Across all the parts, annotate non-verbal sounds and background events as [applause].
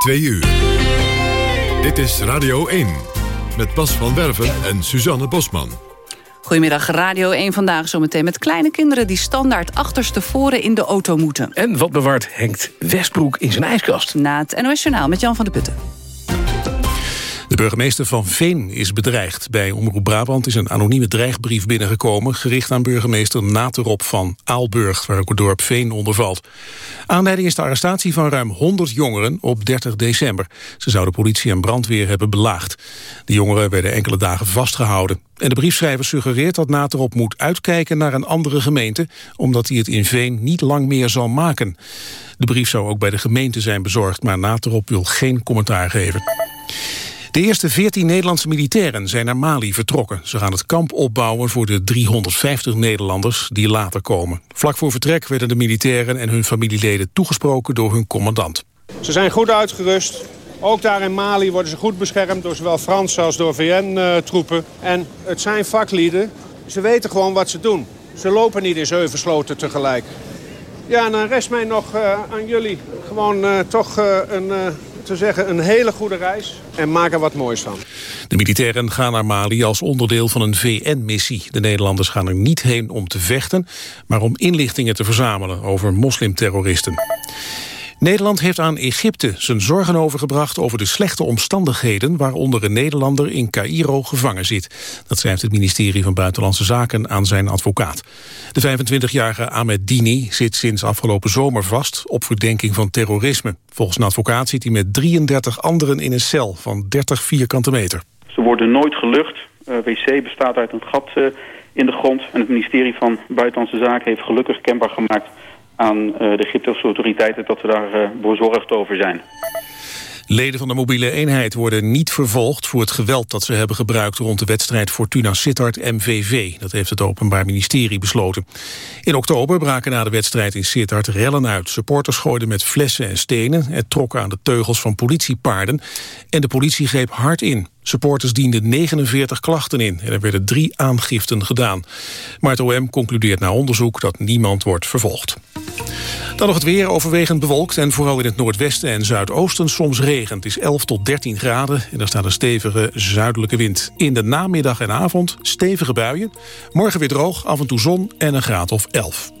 2 uur. Dit is Radio 1 met Bas van Werven en Suzanne Bosman. Goedemiddag, Radio 1 vandaag zometeen met kleine kinderen... die standaard achterstevoren in de auto moeten. En wat bewaart Henk Westbroek in zijn ijskast? Na het NOS Journaal met Jan van de Putten. Burgemeester van Veen is bedreigd. Bij Omroep Brabant is een anonieme dreigbrief binnengekomen... gericht aan burgemeester Naterop van Aalburg... waar ook het dorp Veen onder valt. Aanleiding is de arrestatie van ruim 100 jongeren op 30 december. Ze zouden politie en brandweer hebben belaagd. De jongeren werden enkele dagen vastgehouden. En de briefschrijver suggereert dat Naterop moet uitkijken naar een andere gemeente... omdat hij het in Veen niet lang meer zal maken. De brief zou ook bij de gemeente zijn bezorgd... maar Naterop wil geen commentaar geven. De eerste 14 Nederlandse militairen zijn naar Mali vertrokken. Ze gaan het kamp opbouwen voor de 350 Nederlanders die later komen. Vlak voor vertrek werden de militairen en hun familieleden toegesproken door hun commandant. Ze zijn goed uitgerust. Ook daar in Mali worden ze goed beschermd door zowel Franse als door VN-troepen. En het zijn vaklieden. Ze weten gewoon wat ze doen. Ze lopen niet in zeven tegelijk. Ja, en dan rest mij nog uh, aan jullie gewoon uh, toch uh, een te zeggen een hele goede reis en maak er wat moois van. De militairen gaan naar Mali als onderdeel van een VN-missie. De Nederlanders gaan er niet heen om te vechten, maar om inlichtingen te verzamelen over moslimterroristen. Nederland heeft aan Egypte zijn zorgen overgebracht over de slechte omstandigheden waaronder een Nederlander in Cairo gevangen zit. Dat schrijft het ministerie van Buitenlandse Zaken aan zijn advocaat. De 25-jarige Ahmed Dini zit sinds afgelopen zomer vast op verdenking van terrorisme. Volgens een advocaat zit hij met 33 anderen in een cel van 30 vierkante meter. Ze worden nooit gelucht. Uh, wc bestaat uit een gat uh, in de grond. En het ministerie van Buitenlandse Zaken heeft gelukkig kenbaar gemaakt aan uh, de Egyptische autoriteiten dat we daar bezorgd over zijn. Leden van de mobiele eenheid worden niet vervolgd voor het geweld dat ze hebben gebruikt rond de wedstrijd Fortuna Sittard MVV. Dat heeft het Openbaar Ministerie besloten. In oktober braken na de wedstrijd in Sittard rellen uit. Supporters gooiden met flessen en stenen, het trokken aan de teugels van politiepaarden en de politie greep hard in. Supporters dienden 49 klachten in en er werden drie aangiften gedaan. Maar het OM concludeert na onderzoek dat niemand wordt vervolgd. Dan nog het weer overwegend bewolkt en vooral in het noordwesten en zuidoosten soms regen. Het is 11 tot 13 graden en er staat een stevige zuidelijke wind. In de namiddag en avond stevige buien. Morgen weer droog, af en toe zon en een graad of 11.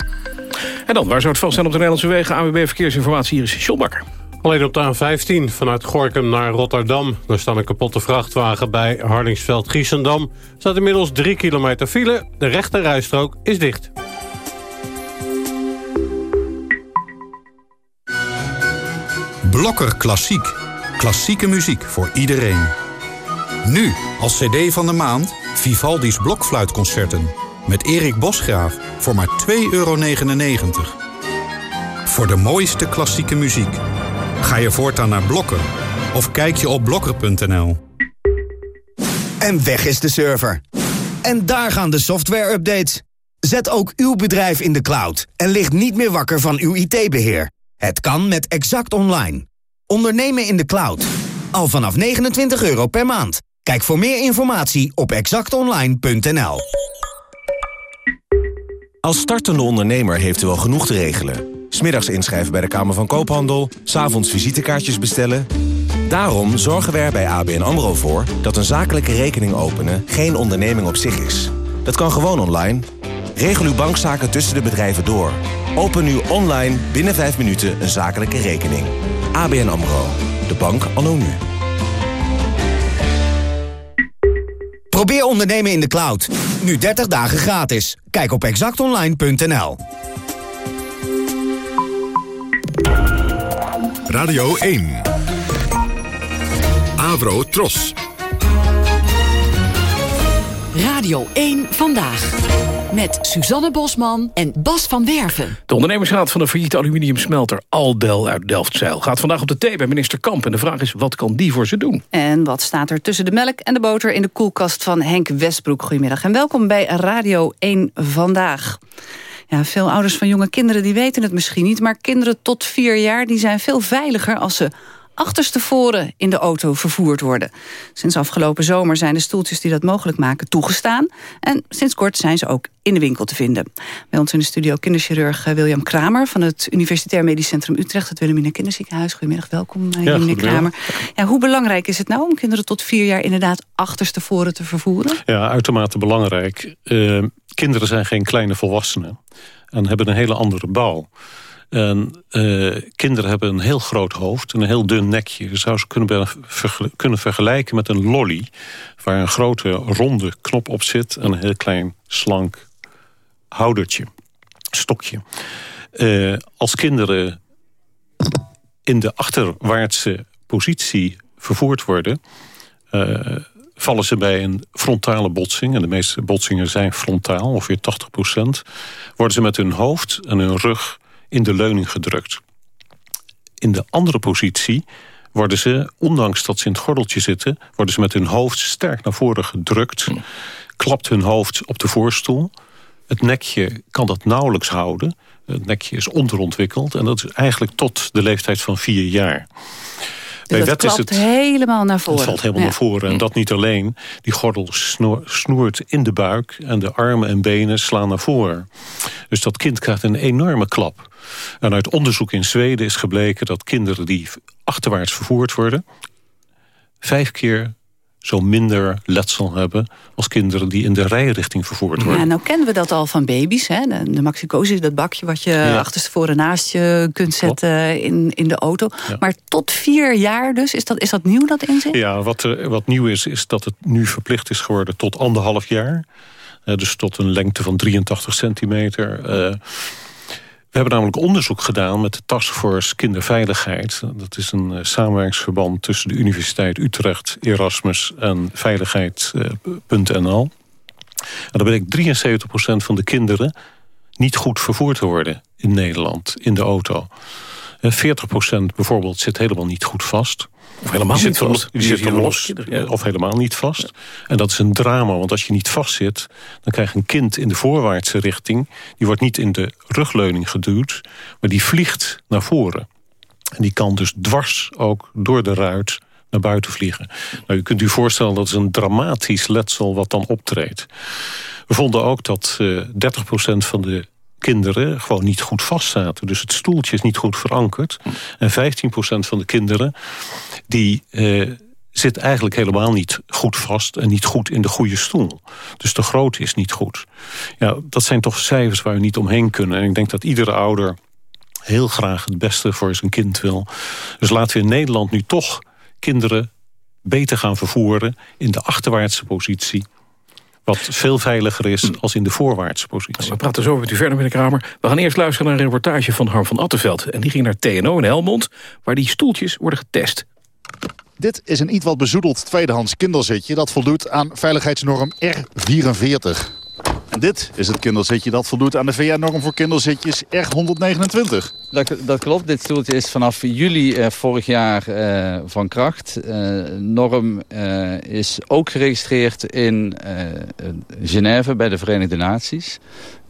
En dan, waar zou het vast zijn op de Nederlandse wegen? AWB Verkeersinformatie, hier is John Bakker. Alleen op de A15 vanuit Gorkum naar Rotterdam. Daar staat een kapotte vrachtwagen bij Hardingsveld-Giessendam. staat inmiddels 3 kilometer file. De rechte rijstrook is dicht. Blokker Klassiek. Klassieke muziek voor iedereen. Nu, als cd van de maand, Vivaldi's Blokfluitconcerten. Met Erik Bosgraaf voor maar 2,99 euro. Voor de mooiste klassieke muziek. Ga je voortaan naar Blokker of kijk je op blokker.nl. En weg is de server. En daar gaan de software-updates. Zet ook uw bedrijf in de cloud en ligt niet meer wakker van uw IT-beheer. Het kan met Exact Online. Ondernemen in de cloud. Al vanaf 29 euro per maand. Kijk voor meer informatie op exactonline.nl. Als startende ondernemer heeft u wel genoeg te regelen. Smiddags inschrijven bij de Kamer van Koophandel, s'avonds visitekaartjes bestellen. Daarom zorgen we er bij ABN AMRO voor dat een zakelijke rekening openen geen onderneming op zich is. Dat kan gewoon online. Regel uw bankzaken tussen de bedrijven door. Open nu online binnen 5 minuten een zakelijke rekening. ABN AMRO. De bank anno nu. Probeer ondernemen in de cloud. Nu 30 dagen gratis. Kijk op exactonline.nl. Radio 1. Avro Tros. Radio 1 vandaag. Met Suzanne Bosman en Bas van Werven. De ondernemersraad van de failliete aluminiumsmelter Aldel uit Delftzijl... gaat vandaag op de thee bij minister Kamp. En de vraag is, wat kan die voor ze doen? En wat staat er tussen de melk en de boter... in de koelkast van Henk Westbroek? Goedemiddag en welkom bij Radio 1 Vandaag. Ja, veel ouders van jonge kinderen die weten het misschien niet... maar kinderen tot vier jaar die zijn veel veiliger als ze achterstevoren in de auto vervoerd worden. Sinds afgelopen zomer zijn de stoeltjes die dat mogelijk maken toegestaan. En sinds kort zijn ze ook in de winkel te vinden. Bij ons in de studio kinderchirurg eh, William Kramer... van het Universitair Medisch Centrum Utrecht, het Wilhelmina Kinderziekenhuis. Goedemiddag, welkom eh, ja, meneer Kramer. Ja, hoe belangrijk is het nou om kinderen tot vier jaar... inderdaad achterstevoren te vervoeren? Ja, uitermate belangrijk. Uh, kinderen zijn geen kleine volwassenen en hebben een hele andere bouw. En uh, kinderen hebben een heel groot hoofd en een heel dun nekje. Je zou ze kunnen, kunnen vergelijken met een lolly... waar een grote ronde knop op zit... en een heel klein slank houdertje, stokje. Uh, als kinderen in de achterwaartse positie vervoerd worden... Uh, vallen ze bij een frontale botsing... en de meeste botsingen zijn frontaal, ongeveer 80% worden ze met hun hoofd en hun rug in de leuning gedrukt. In de andere positie worden ze, ondanks dat ze in het gordeltje zitten... worden ze met hun hoofd sterk naar voren gedrukt... klapt hun hoofd op de voorstoel. Het nekje kan dat nauwelijks houden. Het nekje is onderontwikkeld en dat is eigenlijk tot de leeftijd van vier jaar. Dus Bij wet is het helemaal naar voren. Het valt helemaal naar voren. En dat niet alleen. Die gordel snoert in de buik en de armen en benen slaan naar voren. Dus dat kind krijgt een enorme klap. En uit onderzoek in Zweden is gebleken dat kinderen die achterwaarts vervoerd worden... vijf keer zo minder letsel hebben als kinderen die in de rijrichting vervoerd worden. Ja, nou kennen we dat al van baby's. Hè? De, de maxicosis, dat bakje wat je ja. achterstevoren naast je kunt zetten in, in de auto. Maar tot vier jaar dus, is dat, is dat nieuw dat inzicht? Ja, wat, er, wat nieuw is, is dat het nu verplicht is geworden tot anderhalf jaar. Uh, dus tot een lengte van 83 centimeter... Uh, we hebben namelijk onderzoek gedaan met de Taskforce Kinderveiligheid. Dat is een uh, samenwerkingsverband tussen de Universiteit Utrecht, Erasmus en Veiligheid.nl. en daar bleek 73% van de kinderen niet goed vervoerd te worden in Nederland, in de auto. 40% bijvoorbeeld zit helemaal niet goed vast. Of helemaal die niet zit vast. Die zit los, of helemaal niet vast. En dat is een drama, want als je niet vast zit... dan krijg je een kind in de voorwaartse richting. Die wordt niet in de rugleuning geduwd, maar die vliegt naar voren. En die kan dus dwars ook door de ruit naar buiten vliegen. Nou, u kunt u voorstellen dat is een dramatisch letsel wat dan optreedt. We vonden ook dat uh, 30% van de kinderen gewoon niet goed vast zaten. Dus het stoeltje is niet goed verankerd. En 15% van de kinderen die uh, zit eigenlijk helemaal niet goed vast... en niet goed in de goede stoel. Dus de grootte is niet goed. Ja, dat zijn toch cijfers waar we niet omheen kunnen. En ik denk dat iedere ouder heel graag het beste voor zijn kind wil. Dus laten we in Nederland nu toch kinderen beter gaan vervoeren... in de achterwaartse positie wat veel veiliger is als in de voorwaartse positie. We praten zo met u verder, meneer Kramer. We gaan eerst luisteren naar een reportage van Harm van Attenveld. En die ging naar TNO in Helmond, waar die stoeltjes worden getest. Dit is een iets wat bezoedeld tweedehands kinderzitje... dat voldoet aan veiligheidsnorm R44. En dit is het kinderzitje dat voldoet aan de VN-norm voor kinderzitjes R129. Dat, dat, klopt. Dit stoeltje is vanaf juli eh, vorig jaar eh, van kracht. Uh, norm uh, is ook geregistreerd in Genève bij de Verenigde Naties.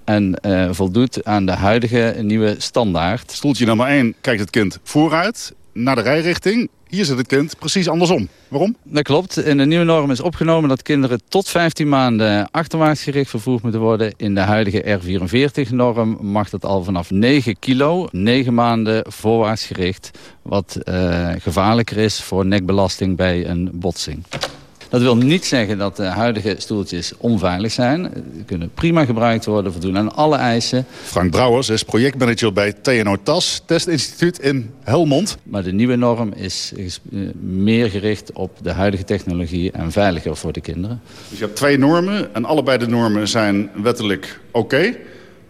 En voldoet aan de huidige nieuwe standaard. Stoeltje nummer 1 kijkt het kind vooruit naar de rijrichting. Hier zit het kind precies andersom. Waarom? Dat klopt. In de nieuwe norm is opgenomen dat kinderen tot 15 maanden achterwaarts gericht vervoerd moeten worden. In de huidige R44-norm mag dat al vanaf 9 kilo, 9 maanden voorwaarts gericht. Wat uh, gevaarlijker is voor nekbelasting bij een botsing. Dat wil niet zeggen dat de huidige stoeltjes onveilig zijn. Die kunnen prima gebruikt worden, voldoen aan alle eisen. Frank Brouwers is projectmanager bij TNO TAS, testinstituut in Helmond. Maar de nieuwe norm is, is meer gericht op de huidige technologie en veiliger voor de kinderen. Dus je hebt twee normen en allebei de normen zijn wettelijk oké.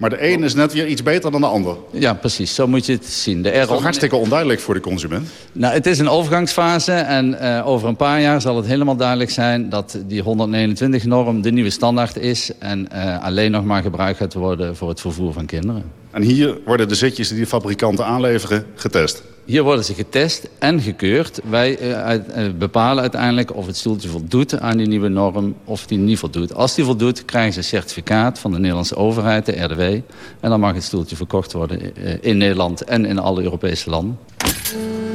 Maar de een is net weer iets beter dan de ander. Ja, precies. Zo moet je het zien. De is hartstikke onduidelijk voor de consument? Nou, het is een overgangsfase. En uh, over een paar jaar zal het helemaal duidelijk zijn... dat die 129-norm de nieuwe standaard is... en uh, alleen nog maar gebruikt gaat worden voor het vervoer van kinderen. En hier worden de zitjes die de fabrikanten aanleveren getest? Hier worden ze getest en gekeurd. Wij uit, uh, bepalen uiteindelijk of het stoeltje voldoet aan die nieuwe norm of die niet voldoet. Als die voldoet krijgen ze een certificaat van de Nederlandse overheid, de RDW. En dan mag het stoeltje verkocht worden uh, in Nederland en in alle Europese landen.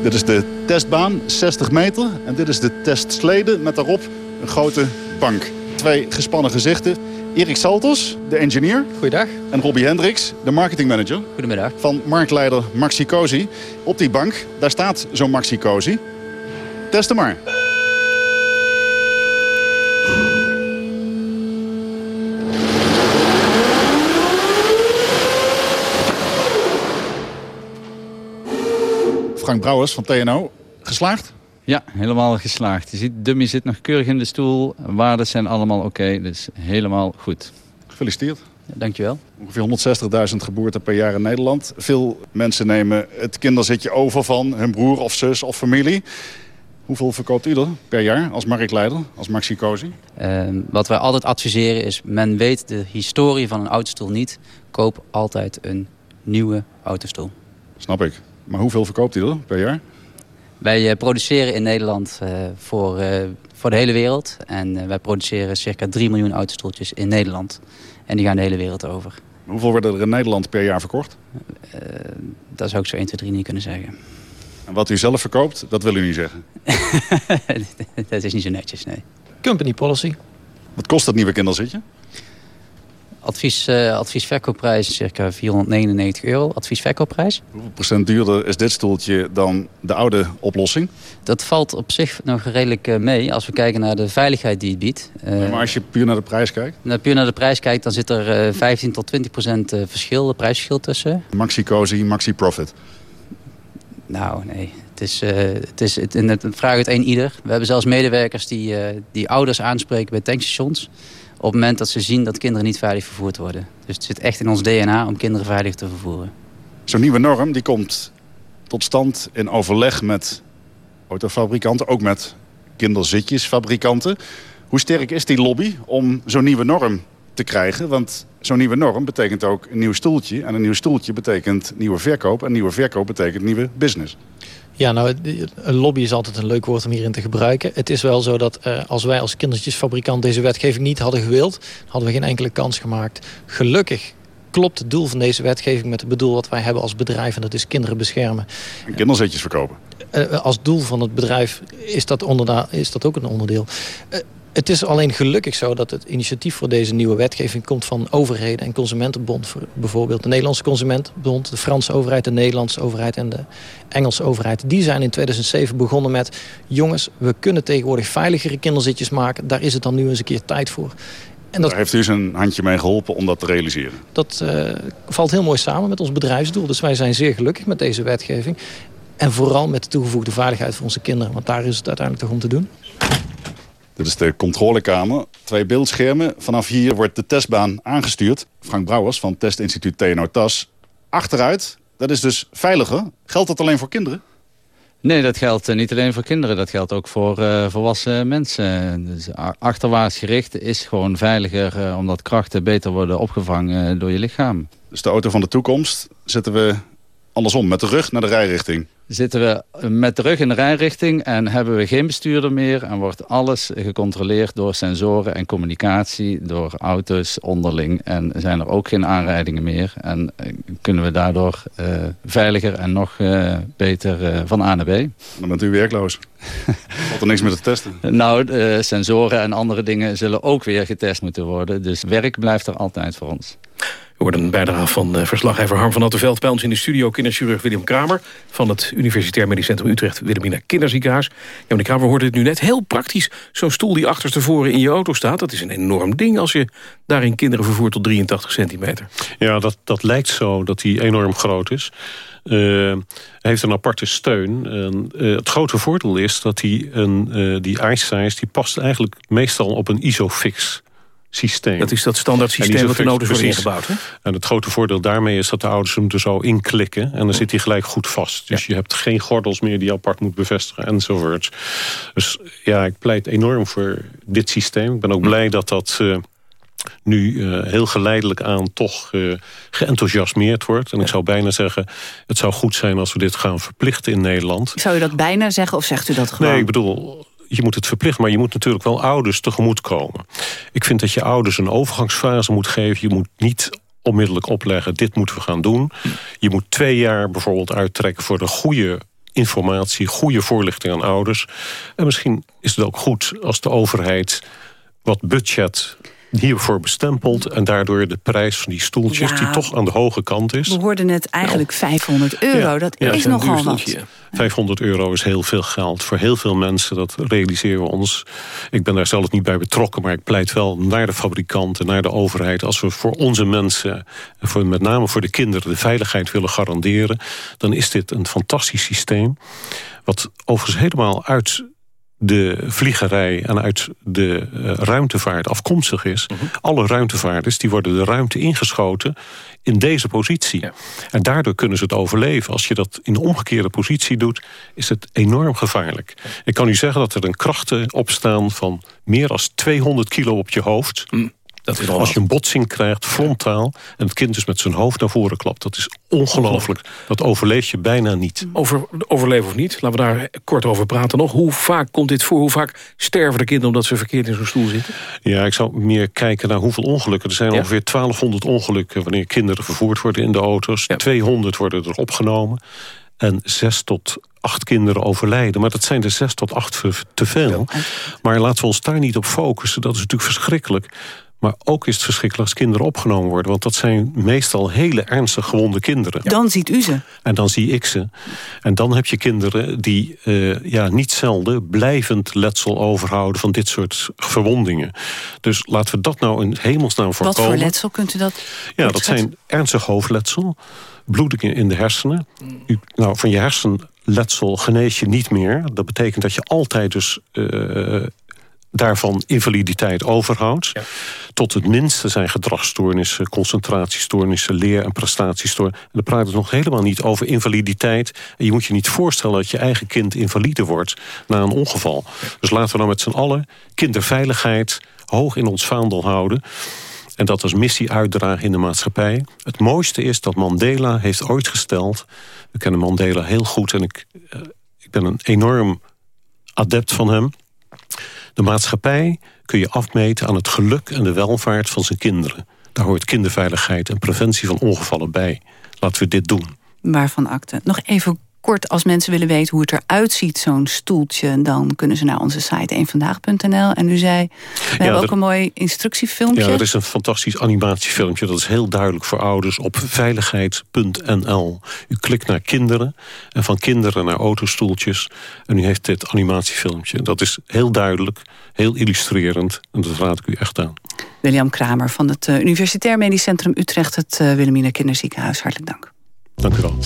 Dit is de testbaan, 60 meter. En dit is de testslede met daarop een grote bank. Twee gespannen gezichten. Erik Saltos, de engineer. Goeiedag. En Robbie Hendricks, de marketingmanager. Goedemiddag. Van marktleider Maxi Cosi. Op die bank, daar staat zo'n Maxi Cosi. Test hem maar. Frank Brouwers van TNO. Geslaagd? Ja, helemaal geslaagd. Je ziet, dummy zit nog keurig in de stoel. Waarden zijn allemaal oké, dus helemaal goed. Gefeliciteerd. Ja, dankjewel. Ongeveer 160.000 geboorten per jaar in Nederland. Veel mensen nemen het kinderzitje over van hun broer of zus of familie. Hoeveel verkoopt u er per jaar als marktleider, als Maxi? Uh, wat wij altijd adviseren is, men weet de historie van een autostoel niet. Koop altijd een nieuwe autostoel. Snap ik. Maar hoeveel verkoopt u er per jaar? Wij uh, produceren in Nederland uh, voor, uh, voor de hele wereld. En wij produceren circa 3 miljoen autostoeltjes in Nederland. En die gaan de hele wereld over. Hoeveel worden er in Nederland per jaar verkocht? dat zou ik zo 1, 2, 3 niet kunnen zeggen. En wat u zelf verkoopt, dat wil u niet zeggen? [laughs] dat is niet zo netjes, nee. Company policy. Wat kost dat nieuwe kinderzitje? Advies, uh, adviesverkoopprijs circa 499 euro. Adviesverkoopprijs. Hoeveel procent duurder is dit stoeltje dan de oude oplossing? Dat valt op zich nog redelijk uh, mee als we kijken naar de veiligheid die het biedt. Uh, maar als je puur naar de prijs kijkt? Nou, puur naar de prijs kijkt, dan zit er 15 tot 20 procent verschil, prijsverschil tussen. Maxi Cozy, Maxi Profit. Nou, nee. Het is, uh, het is het, het, het vraagt het een ieder. We hebben zelfs medewerkers die, uh, die ouders aanspreken bij tankstations... op het moment dat ze zien dat kinderen niet veilig vervoerd worden. Dus het zit echt in ons DNA om kinderen veilig te vervoeren. Zo'n nieuwe norm die komt tot stand in overleg met autofabrikanten... ook met kinderzitjesfabrikanten. Hoe sterk is die lobby om zo'n nieuwe norm te krijgen? Want zo'n nieuwe norm betekent ook een nieuw stoeltje. En een nieuw stoeltje betekent nieuwe verkoop. En nieuwe verkoop betekent nieuwe business. Ja, nou, een lobby is altijd een leuk woord om hierin te gebruiken. Het is wel zo dat uh, als wij als kindertjesfabrikant deze wetgeving niet hadden gewild... hadden we geen enkele kans gemaakt. Gelukkig klopt het doel van deze wetgeving met het bedoel wat wij hebben als bedrijf... en dat is kinderen beschermen. En kinderzetjes verkopen. Uh, als doel van het bedrijf is dat, is dat ook een onderdeel. Uh, het is alleen gelukkig zo dat het initiatief voor deze nieuwe wetgeving komt van overheden en consumentenbond. Bijvoorbeeld de Nederlandse Consumentenbond, de Franse overheid, de Nederlandse overheid en de Engelse overheid. Die zijn in 2007 begonnen met, jongens, we kunnen tegenwoordig veiligere kinderzitjes maken. Daar is het dan nu eens een keer tijd voor. En dat, Daar heeft u zijn handje mee geholpen om dat te realiseren? Dat uh, valt heel mooi samen met ons bedrijfsdoel. Dus wij zijn zeer gelukkig met deze wetgeving. En vooral met de toegevoegde veiligheid voor onze kinderen. Want daar is het uiteindelijk toch om te doen. Dit is de controlekamer. Twee beeldschermen. Vanaf hier wordt de testbaan aangestuurd. Frank Brouwers van testinstituut TNO TAS. Achteruit, dat is dus veiliger. Geldt dat alleen voor kinderen? Nee, dat geldt niet alleen voor kinderen. Dat geldt ook voor uh, volwassen mensen. Dus achterwaarts gericht is gewoon veiliger... Uh, omdat krachten beter worden opgevangen door je lichaam. Dus de auto van de toekomst zitten we andersom, met de rug naar de rijrichting. Zitten we met de rug in de rijrichting en hebben we geen bestuurder meer... en wordt alles gecontroleerd door sensoren en communicatie... door auto's onderling en zijn er ook geen aanrijdingen meer... en kunnen we daardoor uh, veiliger en nog uh, beter uh, van A naar B. Dan bent u werkloos. [laughs] Valt er niks meer te testen? Nou, sensoren en andere dingen zullen ook weer getest moeten worden. Dus werk blijft er altijd voor ons. We hoorden een bijdrage van uh, verslaggever Harm van Attenveld... bij ons in de studio kinderchirurg Willem Kramer... van het Universitair Medisch Centrum Utrecht Wilhelmina Kinderziekenhuis. Ja, meneer Kramer hoorde het nu net heel praktisch. Zo'n stoel die achterstevoren in je auto staat... dat is een enorm ding als je daarin kinderen vervoert tot 83 centimeter. Ja, dat, dat lijkt zo dat die enorm groot is. Uh, hij heeft een aparte steun. En, uh, het grote voordeel is dat die, een, die iSize... die past eigenlijk meestal op een ISOFIX systeem. Dat is dat standaard systeem wat in auto's wordt ingebouwd. Hè? En het grote voordeel daarmee is dat de ouders hem er zo inklikken... en dan zit hij gelijk goed vast. Dus ja. je hebt geen gordels meer die je apart moet bevestigen enzovoorts. Dus ja, ik pleit enorm voor dit systeem. Ik ben ook blij dat dat... Uh, nu uh, heel geleidelijk aan toch uh, geenthousiasmeerd wordt. En ik zou bijna zeggen, het zou goed zijn als we dit gaan verplichten in Nederland. Zou u dat bijna zeggen of zegt u dat gewoon? Nee, ik bedoel, je moet het verplichten, maar je moet natuurlijk wel ouders tegemoet komen. Ik vind dat je ouders een overgangsfase moet geven. Je moet niet onmiddellijk opleggen, dit moeten we gaan doen. Je moet twee jaar bijvoorbeeld uittrekken voor de goede informatie, goede voorlichting aan ouders. En misschien is het ook goed als de overheid wat budget hiervoor bestempeld... en daardoor de prijs van die stoeltjes, Ja. die toch aan de hoge kant is... We hoorden net eigenlijk 500 euro. Ja, dat ja, is het nogal wat. stoeltje. 500 euro is heel veel geld. Voor heel veel mensen, dat realiseren we ons. Ik ben daar zelf niet bij betrokken... maar ik pleit wel naar de fabrikanten, naar de overheid. Als we voor onze mensen, en voor, met name voor de kinderen... de veiligheid willen garanderen... dan is dit een fantastisch systeem. Wat overigens helemaal uit de vliegerij en uit de eh, ruimtevaart afkomstig is. Alle ruimtevaarders die worden de ruimte ingeschoten in deze positie. En daardoor kunnen ze het overleven. Als je dat in de omgekeerde positie doet, is het enorm gevaarlijk. Ik kan u zeggen dat er een krachten opstaan van meer dan 200 kilo op je hoofd. Dat is Als je een botsing krijgt, frontaal... en het kind dus met zijn hoofd naar voren klapt. Dat is ongelooflijk. Dat overleef je bijna niet. Over overleven of niet, laten we daar kort over praten nog. Hoe vaak komt dit voor? Hoe vaak sterven de kinderen omdat ze verkeerd in zo'n stoel zitten? Ja, ik zou meer kijken naar hoeveel ongelukken. Er zijn Ja. ongeveer 1200 ongelukken wanneer kinderen vervoerd worden in de auto's. 200 worden er opgenomen. En 6 tot 8 kinderen overlijden. Maar dat zijn er 6 tot 8 te veel. Maar laten we ons daar niet op focussen. Dat is natuurlijk verschrikkelijk. Maar ook is het verschrikkelijk als kinderen opgenomen worden. Want dat zijn meestal hele ernstig gewonde kinderen. Dan ziet u ze. En dan zie ik ze. En dan heb je kinderen die eh, ja, niet zelden blijvend letsel overhouden van dit soort verwondingen. Dus laten we dat nou in hemelsnaam Wat voorkomen. voor letsel kunt u dat Ja, dat zijn ernstig hoofdletsel, bloedingen in de hersenen. U, nou, van je hersenletsel genees je niet meer. Dat betekent dat je altijd dus eh, daarvan invaliditeit overhoudt. Tot het minste zijn gedragsstoornissen, concentratiestoornissen, leer- en prestatiestoornissen. En dan praten we nog helemaal niet over invaliditeit. En je moet je niet voorstellen dat je eigen kind invalide wordt na een ongeval. Dus laten we nou met z'n allen kinderveiligheid hoog in ons vaandel houden. En dat als missie uitdragen in de maatschappij. Het mooiste is dat Mandela heeft ooit gesteld... we kennen Mandela heel goed en ik, eh, ik ben een enorm adept van hem... de maatschappij kun je afmeten aan het geluk en de welvaart van zijn kinderen. Daar hoort kinderveiligheid en preventie van ongevallen bij. Laten we dit doen. Waarvan akte. Nog even kort, als mensen willen weten hoe het eruit ziet, zo'n stoeltje... dan kunnen ze naar onze site eenvandaag.nl. En u zei, we hebben ook een mooi instructiefilmpje. Ja, er is een fantastisch animatiefilmpje. Dat is heel duidelijk voor ouders op veiligheid.nl. U klikt naar kinderen en van kinderen naar autostoeltjes. En u heeft dit animatiefilmpje. Dat is heel duidelijk, heel illustrerend. En dat raad ik u echt aan. William Kramer van het eh, Universitair Medisch Centrum Utrecht... het eh, Wilhelmina Kinderziekenhuis. Hartelijk dank. Dank u wel.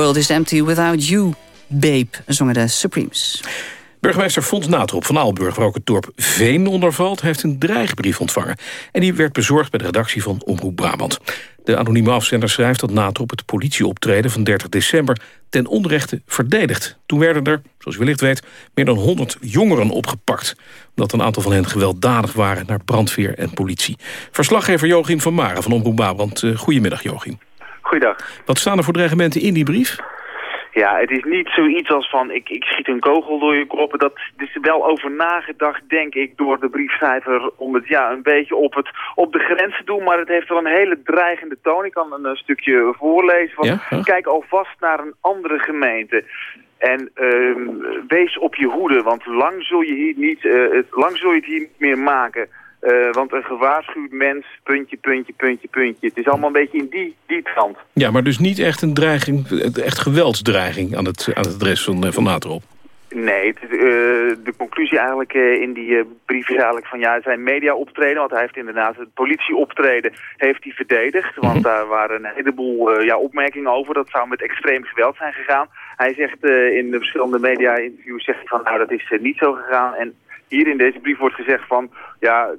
World is empty without you, babe, zongen de Supremes. Burgemeester Fons Natrop van Aalburg, waar ook het dorp Veen onder valt... heeft een dreigbrief ontvangen. En die werd bezorgd bij de redactie van Omroep Brabant. De anonieme afzender schrijft dat Natrop het politieoptreden van 30 december... ten onrechte verdedigt. Toen werden er, zoals u wellicht weet, meer dan 100 jongeren opgepakt. Omdat een aantal van hen gewelddadig waren naar brandweer en politie. Verslaggever Joachim van Maren van Omroep Brabant. Uh, goedemiddag, Joachim. Goeiedag. Wat staan er voor dreigementen in die brief? Ja, het is niet zoiets als van ik, ik schiet een kogel door je kop. Dat is wel over nagedacht, denk ik, door de briefschrijver om het ja, een beetje op, het, op de grens te doen. Maar het heeft wel een hele dreigende toon. Ik kan een, een stukje voorlezen. Van, Ja, ja. Kijk alvast naar een andere gemeente. En ehm, wees op je hoede, want lang zul je, hier niet, eh, het, lang zul je het hier niet meer maken. Eh, want een gewaarschuwd mens, puntje, puntje, puntje, puntje. Het is allemaal een beetje in die, die trant. Ja, maar dus niet echt een dreiging, echt geweldsdreiging aan het, aan het adres van, eh, van Natrop. Nee, het, eh, de conclusie eigenlijk in die brief is eigenlijk van ja, zijn media optreden, want hij heeft inderdaad het politie optreden, heeft hij verdedigd. Want daar waren een heleboel ja, opmerkingen over, dat zou met extreem geweld zijn gegaan. Hij zegt in de verschillende media interviews, zegt hij van nou dat is niet zo gegaan. En hier in deze brief wordt gezegd van ja,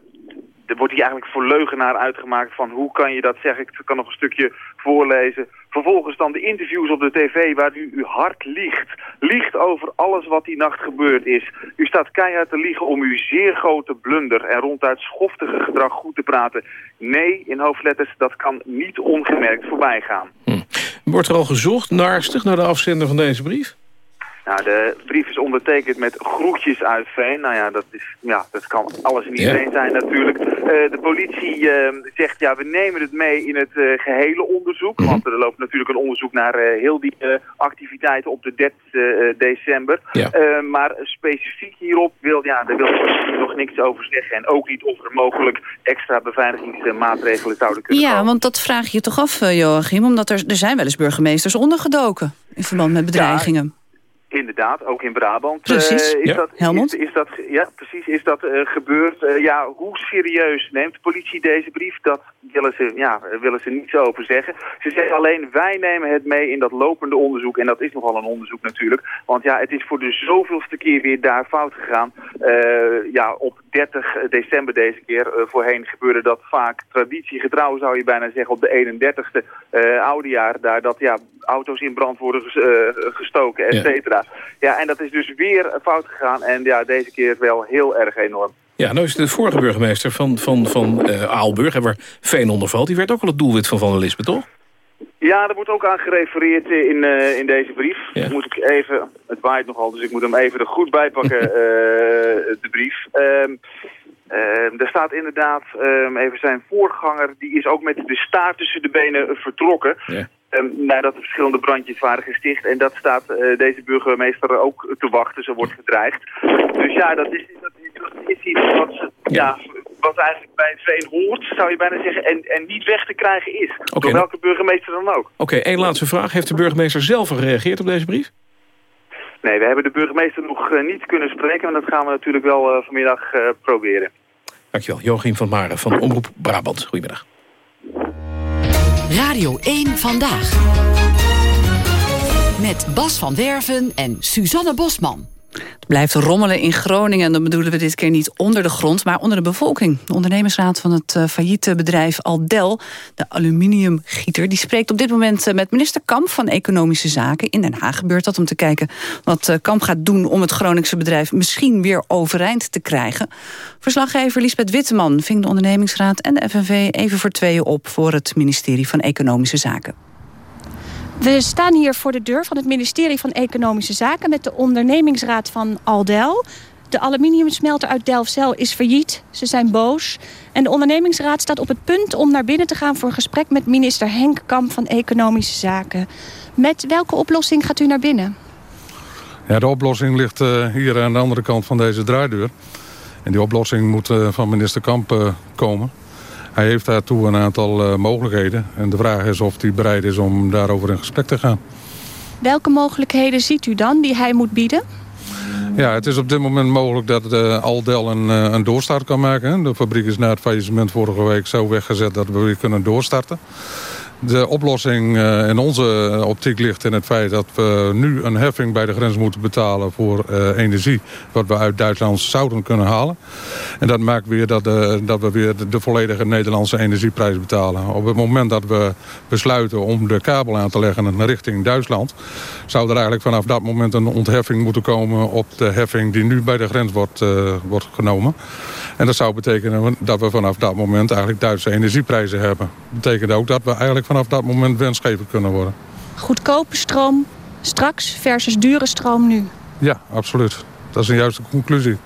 er wordt hij eigenlijk voor leugenaar uitgemaakt van hoe kan je dat zeggen. Ik kan nog een stukje voorlezen. Vervolgens dan de interviews op de tv waar u uw hart liegt. Liegt over alles wat die nacht gebeurd is. U staat keihard te liegen om uw zeer grote blunder en ronduit schoftige gedrag goed te praten. Nee, in hoofdletters, dat kan niet ongemerkt voorbij gaan. Wordt er al gezocht, narstig, naar de afzender van deze brief? Nou, de brief is ondertekend met groetjes uit Veen. Nou ja, dat, is, ja, dat kan alles en iedereen zijn natuurlijk. Eh, de politie eh, zegt, ja, we nemen het mee in het eh, gehele onderzoek. Mhm. Want er loopt natuurlijk een onderzoek naar eh, heel die activiteiten op de 30 eh, december. Ja. Eh, maar specifiek hierop wil, ja, daar wil ik nog niks over zeggen. En ook niet of er mogelijk extra beveiligingsmaatregelen zouden kunnen Ja, want dat vraag je je toch af, eh, Joachim? Omdat er, er zijn wel eens burgemeesters ondergedoken... in verband met bedreigingen. Inderdaad, ook in Brabant. Precies, eh, is ja. dat, Helmond? Is, is dat, ja, precies, is dat eh, gebeurd. Eh, ja, hoe serieus neemt de politie deze brief? Dat willen ze, ja, willen ze niet zo over zeggen. Ze zeggen alleen, wij nemen het mee in dat lopende onderzoek. En dat is nogal een onderzoek natuurlijk. Want ja, het is voor de zoveelste keer weer daar fout gegaan. Ja, op 30 december deze keer. Voorheen gebeurde dat vaak traditiegetrouw, zou je bijna zeggen, op de 31ste eh oudejaar. Daar dat ja, auto's in brand worden ges- gestoken, et Ja. Ja, en dat is dus weer fout gegaan. En ja, deze keer wel heel erg enorm. Ja, nou is de vorige burgemeester van, van, van eh, Aalburg, waar Veen onder valt... die werd ook al het doelwit van Van der Lisbeth, toch? Ja, er wordt ook aan gerefereerd eh, in, eh, in deze brief. Moet ik even, het waait nogal, dus ik moet hem even er goed bij pakken, [laughs] de brief. Ehm ehm, er staat inderdaad, ehm, even zijn voorganger, die is ook met de staart tussen de benen vertrokken. Ehm, nadat er verschillende brandjes waren gesticht. En dat staat eh, deze burgemeester ook te wachten, zo wordt gedreigd. Dus ja, dat is, dat is, dat is iets wat, ze- ja. wat eigenlijk bij het veen hoort, zou je bijna zeggen, en, en niet weg te krijgen is. Door nou- welke burgemeester dan ook. Oké, één laatste vraag. Heeft de burgemeester zelf gereageerd op deze brief? Nee, we hebben de burgemeester nog eh, niet kunnen spreken, en dat gaan we natuurlijk wel eh, vanmiddag proberen. Dankjewel, Joachim van Maren van Omroep Brabant. Goedemiddag. Radio 1 Vandaag. Met Bas van Werven en Suzanne Bosman. Het blijft rommelen in Groningen. En dan bedoelen we dit keer niet onder de grond, maar onder de bevolking. De ondernemersraad van het uh, failliete bedrijf Aldel, de aluminiumgieter... die spreekt op dit moment uh, met minister Kamp van Economische Zaken. In Den Haag gebeurt dat om te kijken wat uh, Kamp gaat doen... om het Groningse bedrijf misschien weer overeind te krijgen. Verslaggever Lisbeth Witteman ving de ondernemingsraad en de FNV... even voor tweeën op voor het ministerie van Economische Zaken. We staan hier voor de deur van het ministerie van Economische Zaken... met de ondernemingsraad van Aldel. De aluminiumsmelter uit Delfzijl is failliet. Ze zijn boos. En de ondernemingsraad staat op het punt om naar binnen te gaan... voor een gesprek met minister Henk Kamp van Economische Zaken. Met welke oplossing gaat u naar binnen? Ja, de oplossing ligt uh, hier aan de andere kant van deze draaideur. En die oplossing moet uh, van minister Kamp uh, komen. Hij heeft daartoe een aantal uh, mogelijkheden. En de vraag is of hij bereid is om daarover in gesprek te gaan. Welke mogelijkheden ziet u dan die hij moet bieden? Ja, het is op dit moment mogelijk dat uh, Aldel een, uh, een doorstart kan maken. De fabriek is na het faillissement vorige week zo weggezet dat we weer kunnen doorstarten. De oplossing uh, in onze optiek ligt in het feit dat we nu een heffing bij de grens moeten betalen voor uh, energie. Wat we uit Duitsland zouden kunnen halen. En dat maakt weer dat, uh, dat we weer de, de, volledige Nederlandse energieprijs betalen. Op het moment dat we besluiten om de kabel aan te leggen richting Duitsland... zou er eigenlijk vanaf dat moment een ontheffing moeten komen op de heffing die nu bij de grens wordt, wordt genomen. En dat zou betekenen dat we vanaf dat moment eigenlijk Duitse energieprijzen hebben. Dat betekent ook dat we eigenlijk vanaf dat moment winstgevend kunnen worden. Goedkope stroom straks versus dure stroom nu. Ja, absoluut. Dat is een juiste conclusie.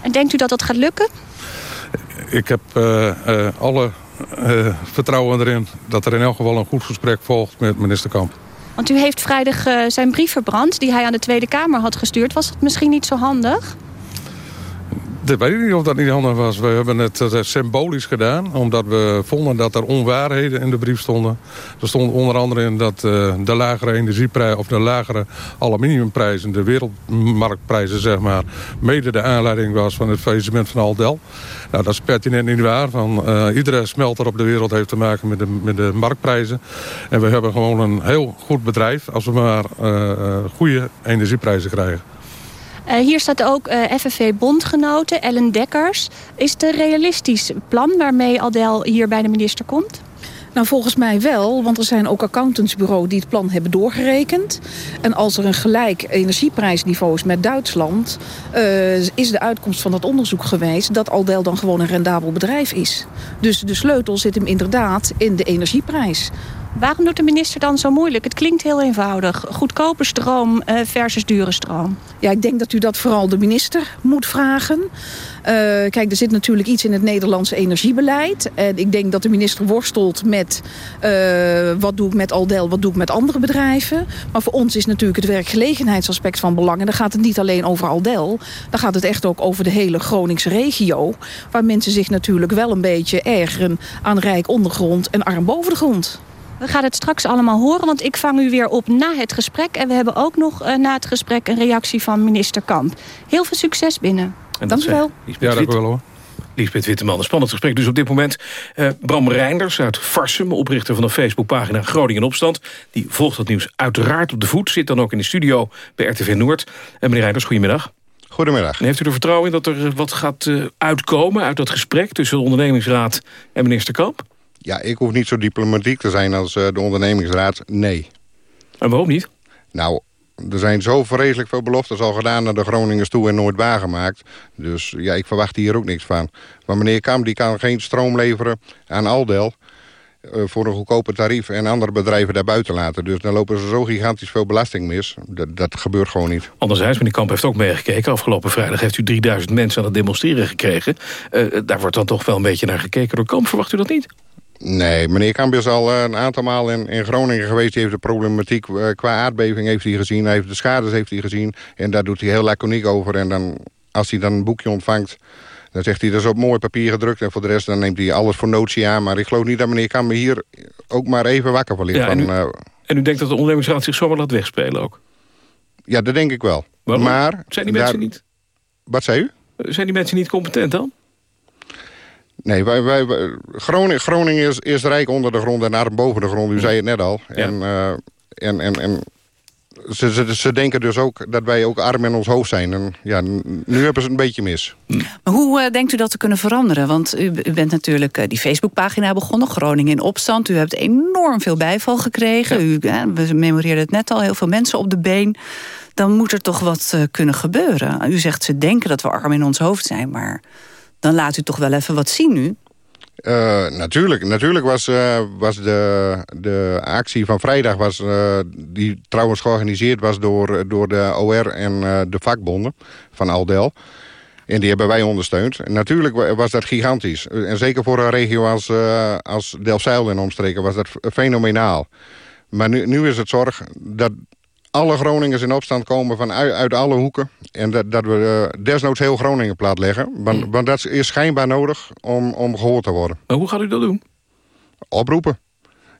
En denkt u dat dat gaat lukken? Ik heb uh, uh, alle uh, vertrouwen erin dat er in elk geval een goed gesprek volgt met minister Kamp. Want u heeft vrijdag zijn brief verbrand die hij aan de Tweede Kamer had gestuurd. Was dat misschien niet zo handig? Ik weet niet of dat niet handig was. We hebben het, het, symbolisch gedaan. Omdat we vonden dat er onwaarheden in de brief stonden. Er stond onder andere in dat uh, de lagere energieprijs... of de lagere aluminiumprijzen, de wereldmarktprijzen zeg maar... mede de aanleiding was van het faillissement van Aldel. Nou, dat is pertinent niet waar. Van, uh, iedere smelter op de wereld heeft te maken met de, met de marktprijzen. En we hebben gewoon een heel goed bedrijf... als we maar uh, goede energieprijzen krijgen. Uh, hier staat ook uh, FNV-bondgenoten, Ellen Dekkers. Is het een realistisch plan waarmee Aldel hier bij de minister komt? Nou, volgens mij wel, want er zijn ook accountantsbureaus die het plan hebben doorgerekend. En als er een gelijk energieprijsniveau is met Duitsland... Uh, is de uitkomst van dat onderzoek geweest dat Aldel dan gewoon een rendabel bedrijf is. Dus de sleutel zit hem inderdaad in de energieprijs. Waarom doet de minister dan zo moeilijk? Het klinkt heel eenvoudig. Goedkope stroom versus dure stroom. Ja, ik denk dat u dat vooral de minister moet vragen. Uh, kijk, er zit natuurlijk iets in het Nederlandse energiebeleid. En ik denk dat de minister worstelt met... Uh, wat doe ik met Aldel, wat doe ik met andere bedrijven. Maar voor ons is natuurlijk het werkgelegenheidsaspect van belang. En dan gaat het niet alleen over Aldel. Dan gaat het echt ook over de hele Groningse regio. Waar mensen zich natuurlijk wel een beetje ergeren aan rijk ondergrond en arm boven de grond. We gaan het straks allemaal horen, want ik vang u weer op na het gesprek. En we hebben ook nog uh, na het gesprek een reactie van minister Kamp. Heel veel succes binnen. En dank u wel. Ja, dank u wel hoor. Lisbeth Witteman, een spannend gesprek dus op dit moment. Uh, Bram Reinders uit Varsum, oprichter van de Facebookpagina Groningen Opstand. Die volgt het nieuws uiteraard op de voet. Zit dan ook in de studio bij RTV Noord. En meneer Reinders, goedemiddag. Goedemiddag. En heeft u er vertrouwen in dat er wat gaat uh, uitkomen uit dat gesprek... tussen de ondernemingsraad en minister Kamp? Ja, ik hoef niet zo diplomatiek te zijn als uh, de ondernemingsraad. Nee. En waarom niet? Nou, er zijn zo vreselijk veel beloftes al gedaan naar de Groningers toe en nooit waargemaakt. Dus ja, ik verwacht hier ook niks van. Maar meneer Kam die kan geen stroom leveren aan Aldel... Uh, voor een goedkoper tarief en andere bedrijven daarbuiten laten. Dus dan lopen ze zo gigantisch veel belasting mis. Dat, dat gebeurt gewoon niet. Anderzijds, meneer Kamp heeft ook meegekeken. Afgelopen vrijdag heeft u 3000 mensen aan het demonstreren gekregen. Uh, daar wordt dan toch wel een beetje naar gekeken door Kamp. Verwacht u dat niet? Nee, meneer Kamp is al een aantal maal in, in Groningen geweest. Die heeft de problematiek uh, qua aardbeving heeft hij gezien. Hij heeft de schades heeft hij gezien. En daar doet hij heel laconiek over. En dan, als hij dan een boekje ontvangt... dan zegt hij dat is op mooi papier gedrukt. En voor de rest dan neemt hij alles voor notie aan. Maar ik geloof niet dat meneer Kamp hier ook maar even wakker van ligt. Ja, en, u, van, uh, en u denkt dat de ondernemingsraad zich zomaar laat wegspelen ook? Ja, dat denk ik wel. Waarom? Maar, Zijn die mensen daar, niet... Wat zei u? Zijn die mensen niet competent dan? Nee, wij, wij, Groningen, Groningen is, is rijk onder de grond en arm boven de grond. U zei het net al. Ja. En, uh, en, en, en ze, ze, ze, denken dus ook dat wij ook arm in ons hoofd zijn. En ja, nu hebben ze een beetje mis. Maar hoe uh, denkt u dat te kunnen veranderen? Want u, u bent natuurlijk uh, die Facebookpagina begonnen, Groningen in opstand. U hebt enorm veel bijval gekregen. U, we memoreerden het net al, heel veel mensen op de been. Dan moet er toch wat uh, kunnen gebeuren. U zegt ze denken dat we arm in ons hoofd zijn, maar dan laat u toch wel even wat zien nu? Uh, natuurlijk, natuurlijk was, uh, was de, de actie van vrijdag... Was, uh, die trouwens georganiseerd was door, door de OR en de vakbonden van Aldel. En die hebben wij ondersteund. Natuurlijk was dat gigantisch. En zeker voor een regio als, als Delfzijl en omstreken was dat fenomenaal. Maar nu, nu is het zorg dat alle Groningers in opstand komen van uit, uit alle hoeken. En dat, dat we uh, desnoods heel Groningen plat leggen. Want, mm. want, dat is schijnbaar nodig om, om gehoord te worden. Maar hoe gaat u dat doen? Oproepen.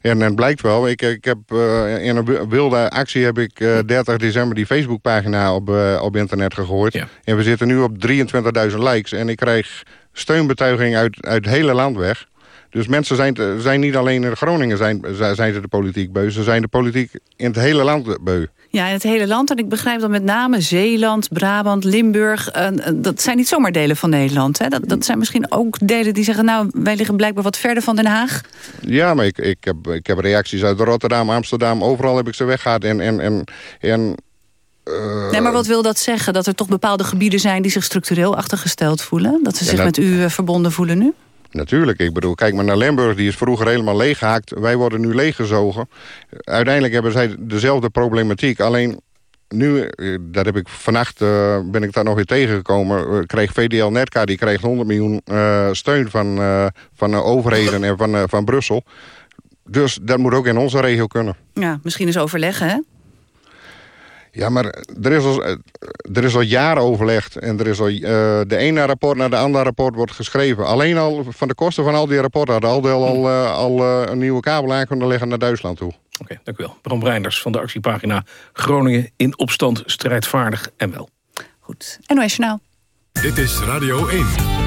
En het blijkt wel, ik, ik heb uh, in een wilde actie heb ik uh, 30 december die Facebookpagina op, uh, op internet gegooid. Ja. En we zitten nu op 23.000 likes. En ik krijg steunbetuiging uit, uit het hele land weg. Dus mensen zijn, zijn niet alleen in Groningen zijn, zijn ze de politiek beu. Ze zijn de politiek in het hele land beu. Ja, in het hele land. En ik begrijp dat met name Zeeland, Brabant, Limburg... eh, eh, dat zijn niet zomaar delen van Nederland. Hè? Dat, dat zijn misschien ook delen die zeggen... nou, wij liggen blijkbaar wat verder van Den Haag. Ja, maar ik, ik, heb, ik heb reacties uit Rotterdam, Amsterdam. Overal heb ik ze weggehaald. En, en, en, en eh, Nee, maar wat wil dat zeggen? Dat er toch bepaalde gebieden zijn die zich structureel achtergesteld voelen? Dat ze zich dat- met u verbonden voelen nu? Natuurlijk, ik bedoel, kijk maar naar Limburg, die is vroeger helemaal leeggehaakt. Wij worden nu leeggezogen. Uiteindelijk hebben zij dezelfde problematiek. Alleen nu, eh, dat heb ik vannacht, eh, ben ik daar nog weer tegengekomen... eh, kreeg VDL Netca, die kreeg 100 miljoen steun van, van de overheden en van, van Brussel. Dus dat moet ook in onze regio kunnen. Ja, misschien eens overleggen, hè? Ja, maar er is al, eh, er is al jaren overlegd. En er is al, eh, de ene rapport naar de andere rapport wordt geschreven. Alleen al van de kosten van al die rapporten... had Aldel al, eh, al eh, een nieuwe kabel aan kunnen leggen naar Duitsland toe. Oké, dank u wel. Bram Reinders van de actiepagina Groningen in opstand, strijdvaardig en wel. Goed. NOS Journaal. Dit is Radio 1.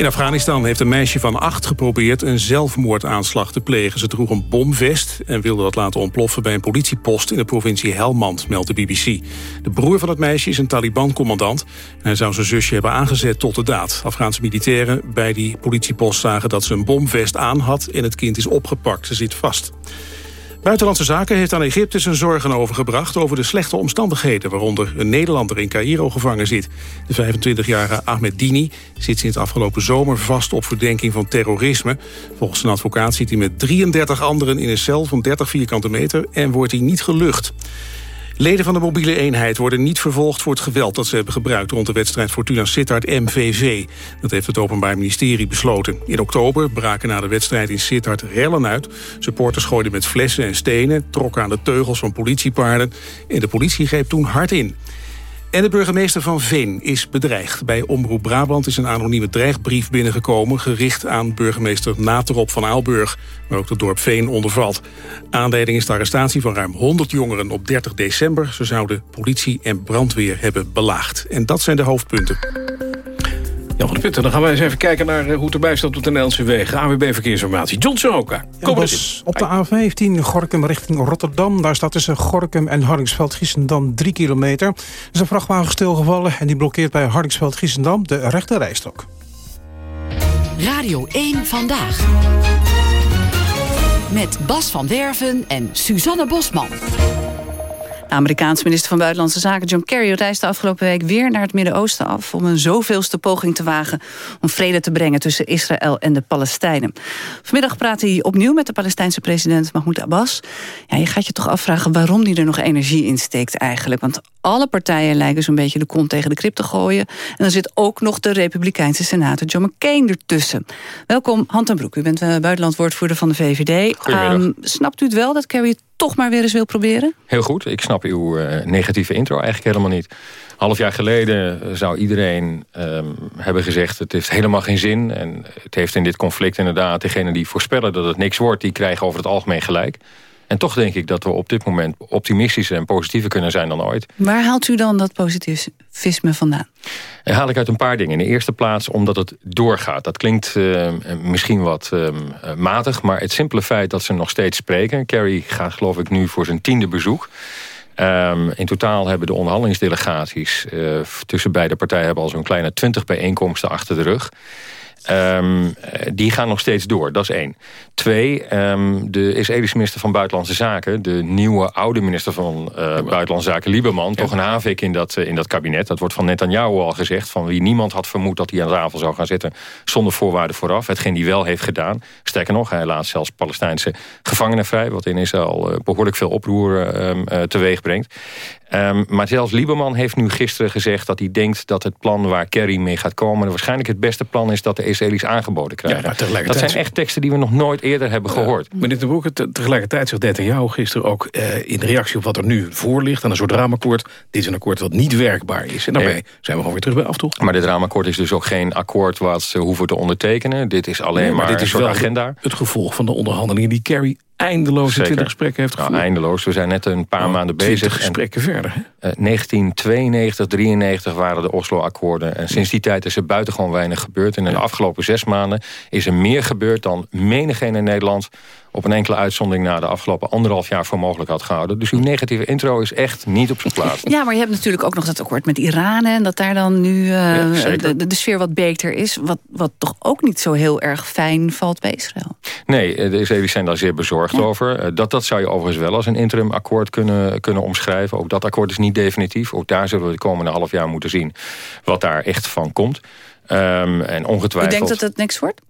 In Afghanistan heeft een meisje van acht geprobeerd een zelfmoordaanslag te plegen. Ze droeg een bomvest en wilde dat laten ontploffen bij een politiepost in de provincie Helmand, meldt de BBC. De broer van het meisje is een Taliban-commandant. Hij zou zijn zusje hebben aangezet tot de daad. Afghaanse militairen bij die politiepost zagen dat ze een bomvest aan had en het kind is opgepakt. Ze zit vast. Buitenlandse Zaken heeft aan Egypte zijn zorgen overgebracht... over de slechte omstandigheden waaronder een Nederlander in Cairo gevangen zit. De 25-jarige Ahmed Dini zit sinds afgelopen zomer vast op verdenking van terrorisme. Volgens een advocaat zit hij met 33 anderen in een cel van 30 vierkante meter... en wordt hij niet gelucht. Leden van de mobiele eenheid worden niet vervolgd voor het geweld dat ze hebben gebruikt rond de wedstrijd Fortuna Sittard MVV. Dat heeft het Openbaar Ministerie besloten. In oktober braken na de wedstrijd in Sittard rellen uit. Supporters gooiden met flessen en stenen, trokken aan de teugels van politiepaarden en de politie greep toen hard in. En de burgemeester van Veen is bedreigd. Bij Omroep Brabant is een anonieme dreigbrief binnengekomen... gericht aan burgemeester Naterop van Aalburg... waar ook het dorp Veen onder valt. Aanleiding is de arrestatie van ruim 100 jongeren op 30 december. Ze zouden politie en brandweer hebben belaagd. En dat zijn de hoofdpunten. De Putten, dan gaan wij eens even kijken naar eh, hoe het erbij staat op de Nederlandse wegen. AWB Verkeersinformatie. John Sohoka. Ja, Kom Bas, op de A15 Gorkum richting Rotterdam. Daar staat tussen Gorkum en Hardingsveld-Giessendam 3 kilometer. Er is een vrachtwagen stilgevallen en die blokkeert bij Hardingsveld-Giessendam de rechte rijstok. Radio 1 Vandaag. Met Bas van Werven en Suzanne Bosman. De Amerikaanse minister van Buitenlandse Zaken John Kerry reisde afgelopen week weer naar het Midden-Oosten af om een zoveelste poging te wagen om vrede te brengen tussen Israël en de Palestijnen. Vanmiddag praat hij opnieuw met de Palestijnse president Mahmoud Abbas. Ja, je gaat je toch afvragen waarom hij er nog energie in steekt eigenlijk. Want alle partijen lijken zo'n beetje de kont tegen de krip te gooien. En dan zit ook nog de Republikeinse senator John McCain ertussen. Welkom, Hand en Broek. U bent uh, buitenlandwoordvoerder van de VVD. Goedemiddag. Um, snapt u het wel dat Kerry toch maar weer eens wil proberen? Heel goed. Ik snap uw uh, negatieve intro eigenlijk helemaal niet. Half jaar geleden zou iedereen um, hebben gezegd... het heeft helemaal geen zin. En het heeft in dit conflict inderdaad... degenen die voorspellen dat het niks wordt... die krijgen over het algemeen gelijk. En toch denk ik dat we op dit moment optimistischer en positiever kunnen zijn dan ooit. Waar haalt u dan dat positivisme vandaan? Dat haal ik uit een paar dingen. In de eerste plaats omdat het doorgaat. Dat klinkt uh, misschien wat uh, matig, maar het simpele feit dat ze nog steeds spreken. Kerry gaat geloof ik nu voor zijn tiende bezoek. Um, in totaal hebben de onderhandelingsdelegaties uh, tussen beide partijen hebben al zo'n kleine twintig bijeenkomsten achter de rug. Um, die gaan nog steeds door, dat is één. Twee, um, de Israëlische minister van Buitenlandse Zaken... de nieuwe oude minister van uh, Buitenlandse Zaken, Lieberman... toch een havik in dat, uh, in dat kabinet. Dat wordt van Netanyahu al gezegd... van wie niemand had vermoed dat hij aan tafel zou gaan zitten... zonder voorwaarden vooraf, hetgeen hij wel heeft gedaan. Sterker nog, hij laat zelfs Palestijnse gevangenen vrij... wat in Israël uh, behoorlijk veel oproer um, teweeg brengt. Um, maar zelfs Lieberman heeft nu gisteren gezegd dat hij denkt dat het plan waar Kerry mee gaat komen... waarschijnlijk het beste plan is dat de Israëli's aangeboden krijgen. Ja, tegelijkertijd... Dat zijn echt teksten die we nog nooit eerder hebben gehoord. Uh, meneer de Broek, tegelijkertijd zegt Netanyahu gisteren ook... Uh, in reactie op wat er nu voor ligt aan een soort draamakkoord... dit is een akkoord wat niet werkbaar is. En daarmee nee. zijn we gewoon weer terug bij af, toch? Maar dit draamakkoord is dus ook geen akkoord wat ze hoeven te ondertekenen. Dit is alleen nee, maar, maar dit is een soort agenda. Het gevolg van de onderhandelingen die Kerry eindeloze Zeker. 20 gesprekken heeft gevoerd. Nou, eindeloos. We zijn net een paar maanden 20 bezig. gesprekken verder. Hè? Eh, 1992, 93 waren de Oslo-akkoorden. En sinds die tijd is er buitengewoon weinig gebeurd. En in de afgelopen zes maanden is er meer gebeurd... dan menigeen in Nederland op een enkele uitzondering... na de afgelopen anderhalf jaar voor mogelijk had gehouden. Dus uw negatieve intro is echt niet op zijn plaats. Ja, maar je hebt natuurlijk ook nog dat akkoord met Iran... en dat daar dan nu eh, Ja, de, de, de sfeer wat beter is... Wat, wat toch ook niet zo heel erg fijn valt bij Israël. Nee, eh, de Israëli's zijn daar zeer bezorgd over. Eh, Dat, dat zou je overigens wel als een interim akkoord kunnen, kunnen omschrijven. Ook dat akkoord is niet definitief. Ook daar zullen we de komende half jaar moeten zien wat daar echt van komt. Ehm, en U ongetwijfeld... denkt dat het niks wordt?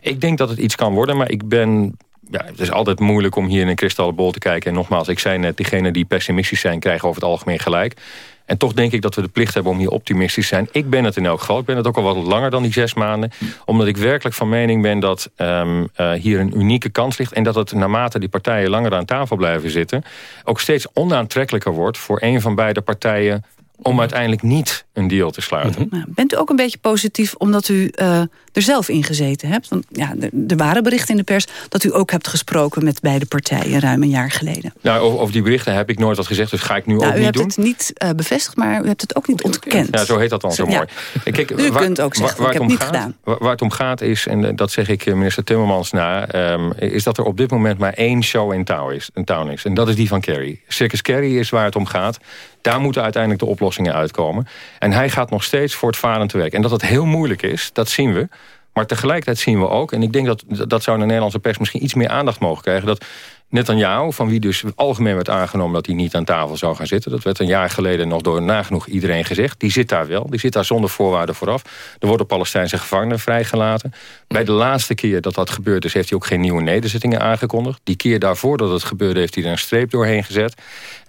Ik denk dat het iets kan worden, maar ik ben... Ja, het is altijd moeilijk om hier in een kristallenbol te kijken. En nogmaals, ik zei net, diegenen die pessimistisch zijn... krijgen over het algemeen gelijk. En toch denk ik dat we de plicht hebben om hier optimistisch te zijn. Ik ben het in elk geval. Ik ben het ook al wat langer dan die zes maanden. Omdat ik werkelijk van mening ben dat ehm, eh, hier een unieke kans ligt. En dat het naarmate die partijen langer aan tafel blijven zitten... ook steeds onaantrekkelijker wordt voor een van beide partijen... om uiteindelijk niet een deal te sluiten. Nou, Bent u ook een beetje positief omdat u eh, er zelf in gezeten hebt? Want ja, er, er waren berichten in de pers dat u ook hebt gesproken met beide partijen ruim een jaar geleden. Nou, over, die berichten heb ik nooit wat gezegd, dus ga ik nu Nou, ook u niet hebt doen. het niet eh, bevestigd, maar u hebt het ook niet ontkend. Ja, zo heet dat dan zo Ja. mooi. Kijk, [laughs] U kunt ook zeggen, ik het heb om niet gaat, gedaan. Waar, waar het om gaat is, en dat zeg ik eh, minister Timmermans na... ehm, is dat er op dit moment maar één show in town, is, in town is. En dat is die van Kerry. Circus Kerry is waar het om gaat. Daar moeten uiteindelijk de oplossingen uitkomen. En hij gaat nog steeds voortvarend te werk. En dat het heel moeilijk is, dat zien we. Maar tegelijkertijd zien we ook... en ik denk dat dat zou de Nederlandse pers misschien iets meer aandacht mogen krijgen... dat Netanyahu, van wie dus algemeen werd aangenomen... dat hij niet aan tafel zou gaan zitten. Dat werd een jaar geleden nog door nagenoeg iedereen gezegd. Die zit daar wel. Die zit daar zonder voorwaarden vooraf. Er worden Palestijnse gevangenen vrijgelaten. Bij de laatste keer dat dat gebeurd is... heeft hij ook geen nieuwe nederzettingen aangekondigd. Die keer daarvoor dat het gebeurde... heeft hij er een streep doorheen gezet.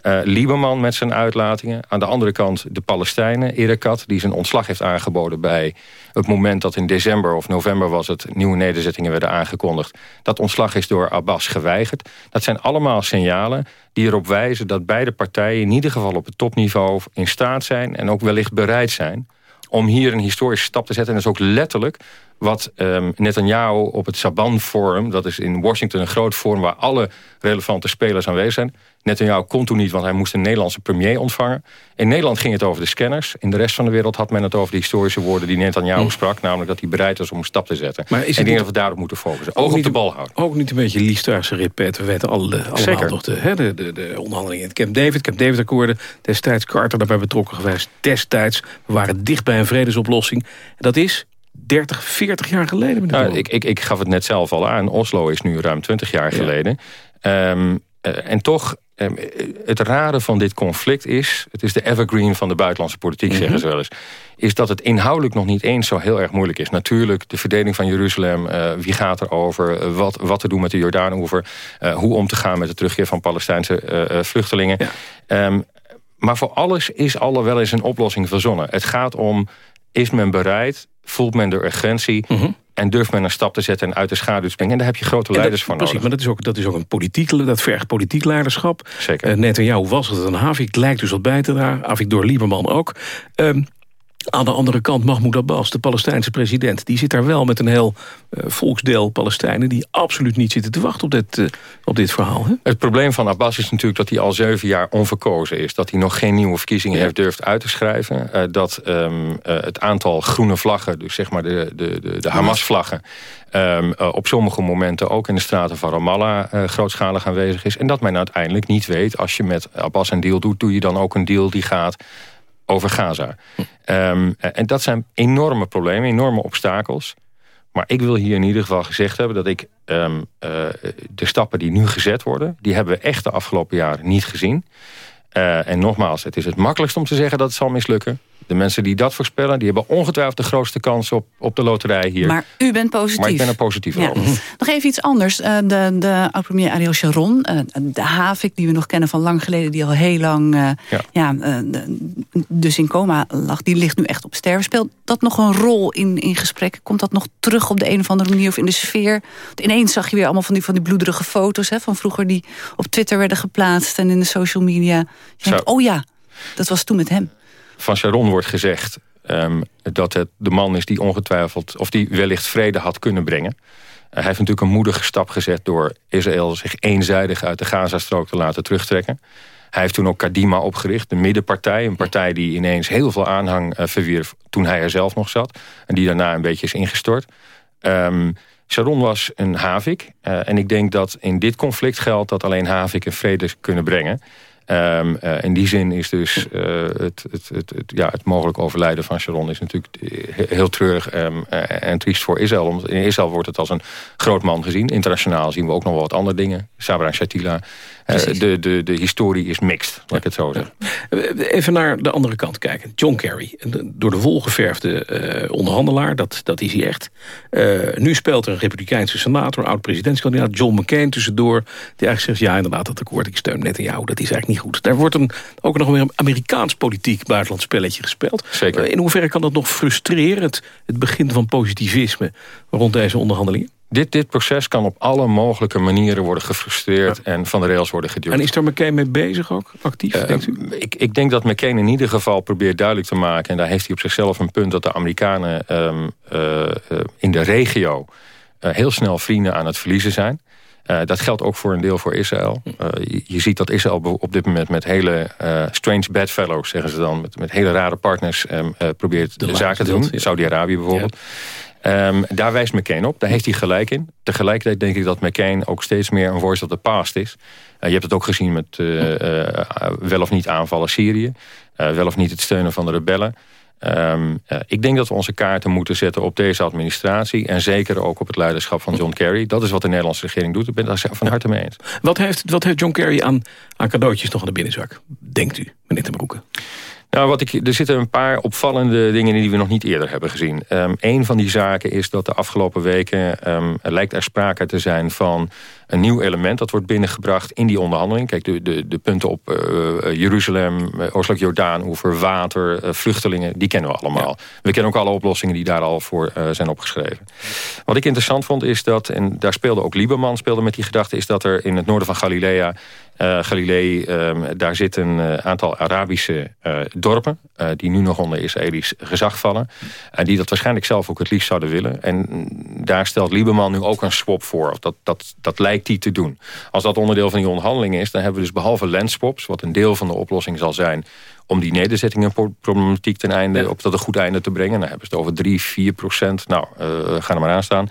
Eh Lieberman met zijn uitlatingen. Aan de andere kant de Palestijnen. Erekat, die zijn ontslag heeft aangeboden bij het moment dat in december of november was het... nieuwe nederzettingen werden aangekondigd. Dat ontslag is door Abbas geweigerd. Dat zijn allemaal signalen die erop wijzen dat beide partijen... in ieder geval op het topniveau in staat zijn... en ook wellicht bereid zijn om hier een historische stap te zetten. En dat is ook letterlijk wat um, Netanyahu op het Saban Forum... dat is in Washington een groot forum waar alle relevante spelers aanwezig zijn... Netanyahu kon toen niet, want hij moest een Nederlandse premier ontvangen. In Nederland ging het over de scanners. In de rest van de wereld had men het over de historische woorden die Netanyahu sprak. Namelijk dat hij bereid was om een stap te zetten. Maar is en het ik denk dat we daarop moeten focussen. Oog op de bal houden. Ook niet een beetje Liestaarse ritpet. We weten alle, allemaal Zeker. nog de, hè, de, de, de onderhandelingen in het Camp David. Camp David akkoorden. Destijds Carter daarbij betrokken geweest. Destijds. We waren dicht bij een vredesoplossing. En dat is 30, 40 jaar geleden. Nou, ik, ik, ik gaf het net zelf al aan. Oslo is nu ruim 20 jaar geleden. Ehm, eh, en toch, het rare van dit conflict is... het is de evergreen van de buitenlandse politiek, Mhm. zeggen ze wel eens... is dat het inhoudelijk nog niet eens zo heel erg moeilijk is. Natuurlijk, de verdeling van Jeruzalem, eh, wie gaat er over... eh, wat, wat te doen met de Jordaanoever... eh, hoe om te gaan met de terugkeer van Palestijnse eh, eh, vluchtelingen... Ehm, maar voor alles is al wel eens een oplossing verzonnen. Het gaat om, is men bereid, voelt men de urgentie... en durft men een stap te zetten en uit de schaduw te springen. En daar heb je grote dat- leiders voor precies, nodig. maar dat is ook, dat is ook een politiek, dat vergt politiek leiderschap. Zeker. Uh, Netanyahu was het een Havik, lijkt dus wat bij te dragen. Havik door Lieberman ook. Ehm, aan de andere kant Mahmoud Abbas, de Palestijnse president... die zit daar wel met een heel eh, volksdeel Palestijnen... die absoluut niet zitten te wachten op dit, eh, op dit verhaal. Hè? Het probleem van Abbas is natuurlijk dat hij al zeven jaar onverkozen is. Dat hij nog geen nieuwe verkiezingen heeft durft uit te schrijven. Eh, dat ehm, eh, het aantal groene vlaggen, dus zeg maar de, de, de, de Hamas-vlaggen... ehm, eh, op sommige momenten ook in de straten van Ramallah grootschalig aanwezig is. En dat men uiteindelijk niet weet, als je met Abbas een deal doet... doe je dan ook een deal die gaat over Gaza. Ehm, en dat zijn enorme problemen, enorme obstakels. Maar ik wil hier in ieder geval gezegd hebben dat ik ehm, eh, de stappen die nu gezet worden, die hebben we echt de afgelopen jaren niet gezien. Eh, en nogmaals, het is het makkelijkst om te zeggen dat het zal mislukken. De mensen die dat voorspellen, die hebben ongetwijfeld de grootste kans op, op de loterij hier. Maar u bent positief. Maar ik ben er positief Ja. over. [laughs] Nog even iets anders. Eh, de de oud-premier Ariel Sharon, eh, de Havik die we nog kennen van lang geleden... die al heel lang ja. eh, de- dus in coma lag, die ligt nu echt op sterven. Speelt dat nog een rol in, in gesprekken? Komt dat nog terug op de een of andere manier of in de sfeer? Want ineens zag je weer allemaal van die, van die bloederige foto's... Hè, van vroeger die op Twitter werden geplaatst en in de social media. Je denkt, oh ja, dat was toen met hem. Van Sharon wordt gezegd ehm, dat het de man is die ongetwijfeld... of die wellicht vrede had kunnen brengen. hij heeft natuurlijk een moedige stap gezet... door Israël zich eenzijdig uit de Gazastrook te laten terugtrekken. Hij heeft toen ook Kadima opgericht, de middenpartij. Een partij die ineens heel veel aanhang uh, verwierf toen hij er zelf nog zat. En die daarna een beetje is ingestort. Um, Sharon was een havik. Uh, en ik denk dat in dit conflict geldt dat alleen havik een vrede kunnen brengen. Um, uh, in die zin is dus uh, het, het, het, het, ja, het mogelijk overlijden van Sharon... is natuurlijk heel treurig um, uh, en triest voor Israël. Omdat in Israël wordt het als een groot man gezien. Internationaal zien we ook nog wel wat andere dingen. Sabra Shatila. de, de, de historie is mixed, laat ik het zo zeggen. Even naar de andere kant kijken. John Kerry, door de wol geverfde onderhandelaar, dat, dat is hij echt. nu speelt er een republikeinse senator, oud-presidentskandidaat John McCain tussendoor... die eigenlijk zegt, ja inderdaad, dat akkoord, ik steun net aan jou. Dat is eigenlijk niet goed. Daar wordt een, ook nog weer een Amerikaans politiek buitenlands spelletje gespeeld. Zeker. In hoeverre kan dat nog frustreren, het, het begin van positivisme rond deze onderhandelingen? Dit, dit proces kan op alle mogelijke manieren worden gefrustreerd... Ja. en van de rails worden geduwd. En is daar McCain mee bezig ook, actief, uh, denkt u? Ik, ik denk dat McCain in ieder geval probeert duidelijk te maken... en daar heeft hij op zichzelf een punt... dat de Amerikanen um, uh, uh, in de regio heel snel vrienden aan het verliezen zijn... Uh, dat geldt ook voor een deel voor Israël. Uh, je, je, ziet dat Israël op dit moment met hele uh, strange bedfellows, zeggen ze dan, met, met hele rare partners um, probeert de, de zaken te doen. Ja. Saudi-Arabië bijvoorbeeld. Ja. Um, daar wijst McCain op, daar heeft hij gelijk in. Tegelijkertijd denk ik dat McCain ook steeds meer een voice of the past is. je hebt het ook gezien met wel of niet aanvallen Syrië. wel of niet het steunen van de rebellen. Um, uh, ik denk dat we onze kaarten moeten zetten op deze administratie... en zeker ook op het leiderschap van John Kerry. Dat is wat de Nederlandse regering doet. Ik ben daar van harte mee eens. Wat heeft, wat heeft John Kerry aan, aan cadeautjes nog in de binnenzak? Denkt u, meneer Ten Broeke? Nou, wat ik, er zitten een paar opvallende dingen die we nog niet eerder hebben gezien. Um, een van die zaken is dat de afgelopen weken um, er lijkt er sprake te zijn van een nieuw element dat wordt binnengebracht in die onderhandeling. Kijk, de, de, de punten op uh, Jeruzalem, Oostelijk Jordaan, over water, uh, vluchtelingen, die kennen we allemaal. Ja. We kennen ook alle oplossingen die daar al voor uh, zijn opgeschreven. Wat ik interessant vond is dat, en daar speelde ook Lieberman speelde met die gedachte, is dat er in het noorden van Galilea uh, Galilee, um, daar zitten een uh, aantal Arabische uh, dorpen... die nu nog onder Israëlisch gezag vallen. En die dat waarschijnlijk zelf ook het liefst zouden willen. En daar stelt Lieberman nu ook een swap voor. Dat, dat, dat lijkt te doen. Als dat onderdeel van die onderhandeling is... dan hebben we dus behalve landswaps... wat een deel van de oplossing zal zijn om die nederzettingenproblematiek ten einde ja. op tot een goed einde te brengen. Dan hebben ze het over 3, 4 procent. Nou, uh, ga er maar aan staan.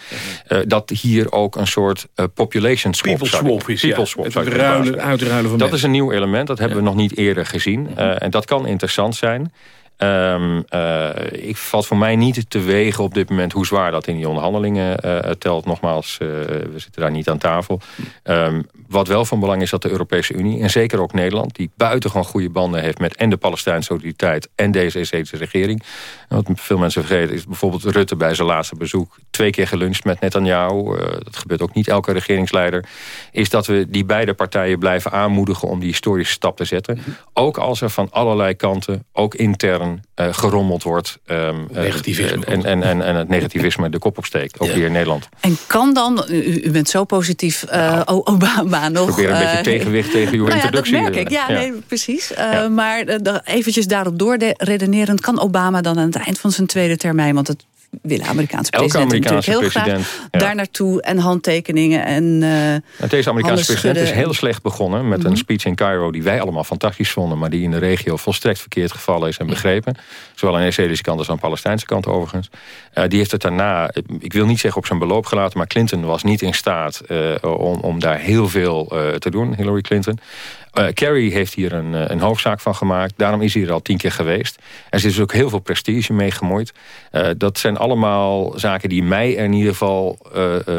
Uh, dat hier ook een soort uh, population swap, People swap is. People ja. swap het ruilen, uitruilen van Dat mensen. is een nieuw element, dat hebben ja. we nog niet eerder gezien. en dat kan interessant zijn. Um, uh, ik valt voor mij niet te wegen op dit moment hoe zwaar dat in die onderhandelingen uh, telt. Nogmaals, uh, we zitten daar niet aan tafel. Um, wat wel van belang is dat de Europese Unie, en zeker ook Nederland... die buitengewoon goede banden heeft met en de Palestijnse autoriteit... en deze Israëlische regering. Wat veel mensen vergeten is bijvoorbeeld Rutte bij zijn laatste bezoek... twee keer geluncht met Netanyahu. dat gebeurt ook niet elke regeringsleider. Is dat we die beide partijen blijven aanmoedigen om die historische stap te zetten. Ook als er van allerlei kanten, ook intern uh, gerommeld wordt. Um, negativisme. Uh, en, en, en, en het negativisme de kop opsteekt, ook ja. hier in Nederland. En kan dan, u, u bent zo positief, uh, nou, Obama nog... Probeer een beetje tegenwicht tegen uw nou introductie. Ja, dat merk ik. Ja, ja. Nee, precies. Ja. Maar eventjes daarop doorredenerend... kan Obama dan aan het eind van zijn tweede termijn... want het willen Amerikaanse presidenten natuurlijk heel president, graag ja. daar naartoe en handtekeningen. En, uh, en deze Amerikaanse president is heel slecht begonnen met mm -hmm. een speech in Cairo die wij allemaal fantastisch vonden, maar die in de regio volstrekt verkeerd gevallen is en begrepen. Zowel aan de Israëlische kant als aan de Palestijnse kant overigens. Uh, die heeft het daarna, ik wil niet zeggen op zijn beloop gelaten, maar Clinton was niet in staat uh, om, om daar heel veel te doen, Hillary Clinton. Uh, Kerry heeft hier een, een, hoofdzaak van gemaakt. Daarom is hij er al tien keer geweest. Er zit dus ook heel veel prestige mee gemoeid. Uh, dat zijn allemaal zaken die mij in ieder geval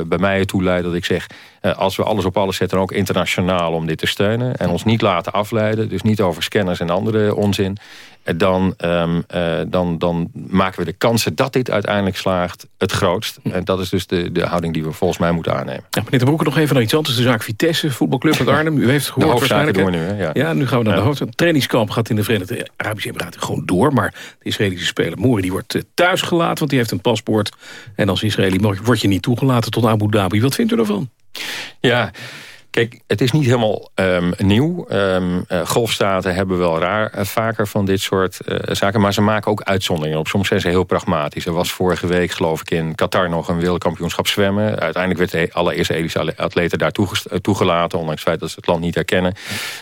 bij mij ertoe leiden dat ik zeg... als we alles op alles zetten, ook internationaal om dit te steunen... en ons niet laten afleiden, dus niet over scanners en andere onzin... Dan, um, uh, dan, dan maken we de kansen dat dit uiteindelijk slaagt het grootst. En dat is dus de, de houding die we volgens mij moeten aannemen. Ja, meneer de Broeke, nog even naar iets anders. De zaak Vitesse, voetbalclub uit [laughs] Arnhem. U heeft gehoord waarschijnlijk. Door nu, hè? Ja. ja, nu gaan we naar ja. de hoofd. Het trainingskamp gaat in de Verenigde Arabische Emiraten gewoon door. Maar de Israëlische speler Moeri die wordt thuis gelaten, want die heeft een paspoort. En als Israëli word je niet toegelaten tot Abu Dhabi. Wat vindt u ervan? Ja... Kijk, het is niet helemaal ehm, nieuw. Eh, golfstaten hebben wel raar eh, vaker van dit soort eh, zaken. Maar ze maken ook uitzonderingen op. Soms zijn ze heel pragmatisch. Er was vorige week, geloof ik, in Qatar nog een wereldkampioenschap zwemmen. Uiteindelijk werd de allereerste Edische atleten daar toegelaten. Ondanks het feit dat ze het land niet herkennen.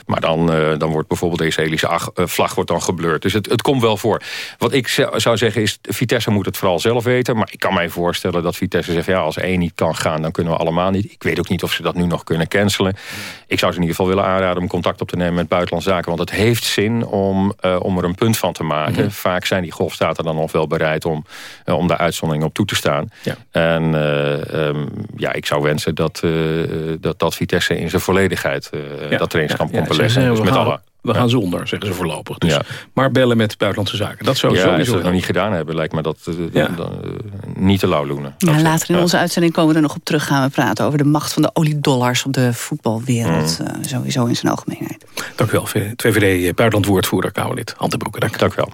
Maar dan, dan wordt bijvoorbeeld de Israëlische vlag wordt dan geblurred. Dus het, het komt wel voor. Wat ik zou zeggen is, Vitesse moet het vooral zelf weten. Maar ik kan mij voorstellen dat Vitesse zegt... ja, als één niet kan gaan, dan kunnen we allemaal niet. Ik weet ook niet of ze dat nu nog kunnen cancelen. Ik zou ze in ieder geval willen aanraden om contact op te nemen met buitenlandse zaken. Want het heeft zin om, uh, om er een punt van te maken. Mhm. Vaak zijn die golfstaten dan nog wel bereid om, uh, om daar uitzonderingen op toe te staan. Ja. En uh, um, ja, ik zou wensen dat, dat, dat Vitesse in zijn volledigheid Ja. dat trainingskamp Ja, kon beleggen. Dus met alle. We Ja. gaan zonder, zeggen ze voorlopig. Dus. Ja. Maar bellen met buitenlandse zaken. Dat zou ja, sowieso als ze dat nog niet gedaan hebben, lijkt me dat eh, Ja. dan, eh, niet te lauw loenen. Ja, later in onze uitzending komen we er nog op terug. Gaan we praten over de macht van de oliedollars op de voetbalwereld. Mm. eh, sowieso in zijn algemeenheid. Dank u wel, VVD buitenlandwoordvoerder Kamerlid Ante Broeke. Dank. Dank u wel.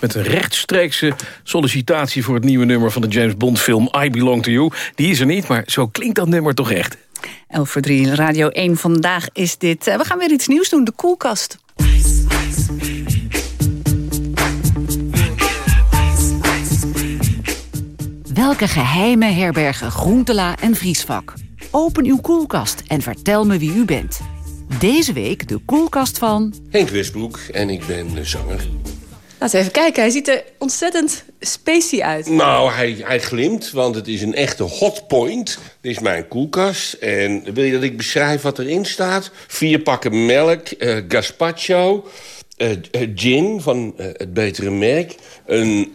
Met een rechtstreekse sollicitatie... voor het nieuwe nummer van de James Bond film I Belong to You. Die is er niet, maar zo klinkt dat nummer toch echt. 11 voor 3, Radio 1. Vandaag is dit... eh, we gaan weer iets nieuws doen, de koelkast. Welke geheimen herbergen Groentela en Vriesvak? Open uw koelkast en vertel me wie u bent. Deze week de koelkast van... Henk Westbroek en ik ben zanger. Laten we even kijken. Hij ziet er ontzettend spacey uit. Nou, hij, hij glimt, want het is een echte hotpoint. Dit is mijn koelkast. En wil je dat ik beschrijf wat erin staat? Vier pakken melk, eh, gazpacho, eh, eh, gin van het betere merk... een...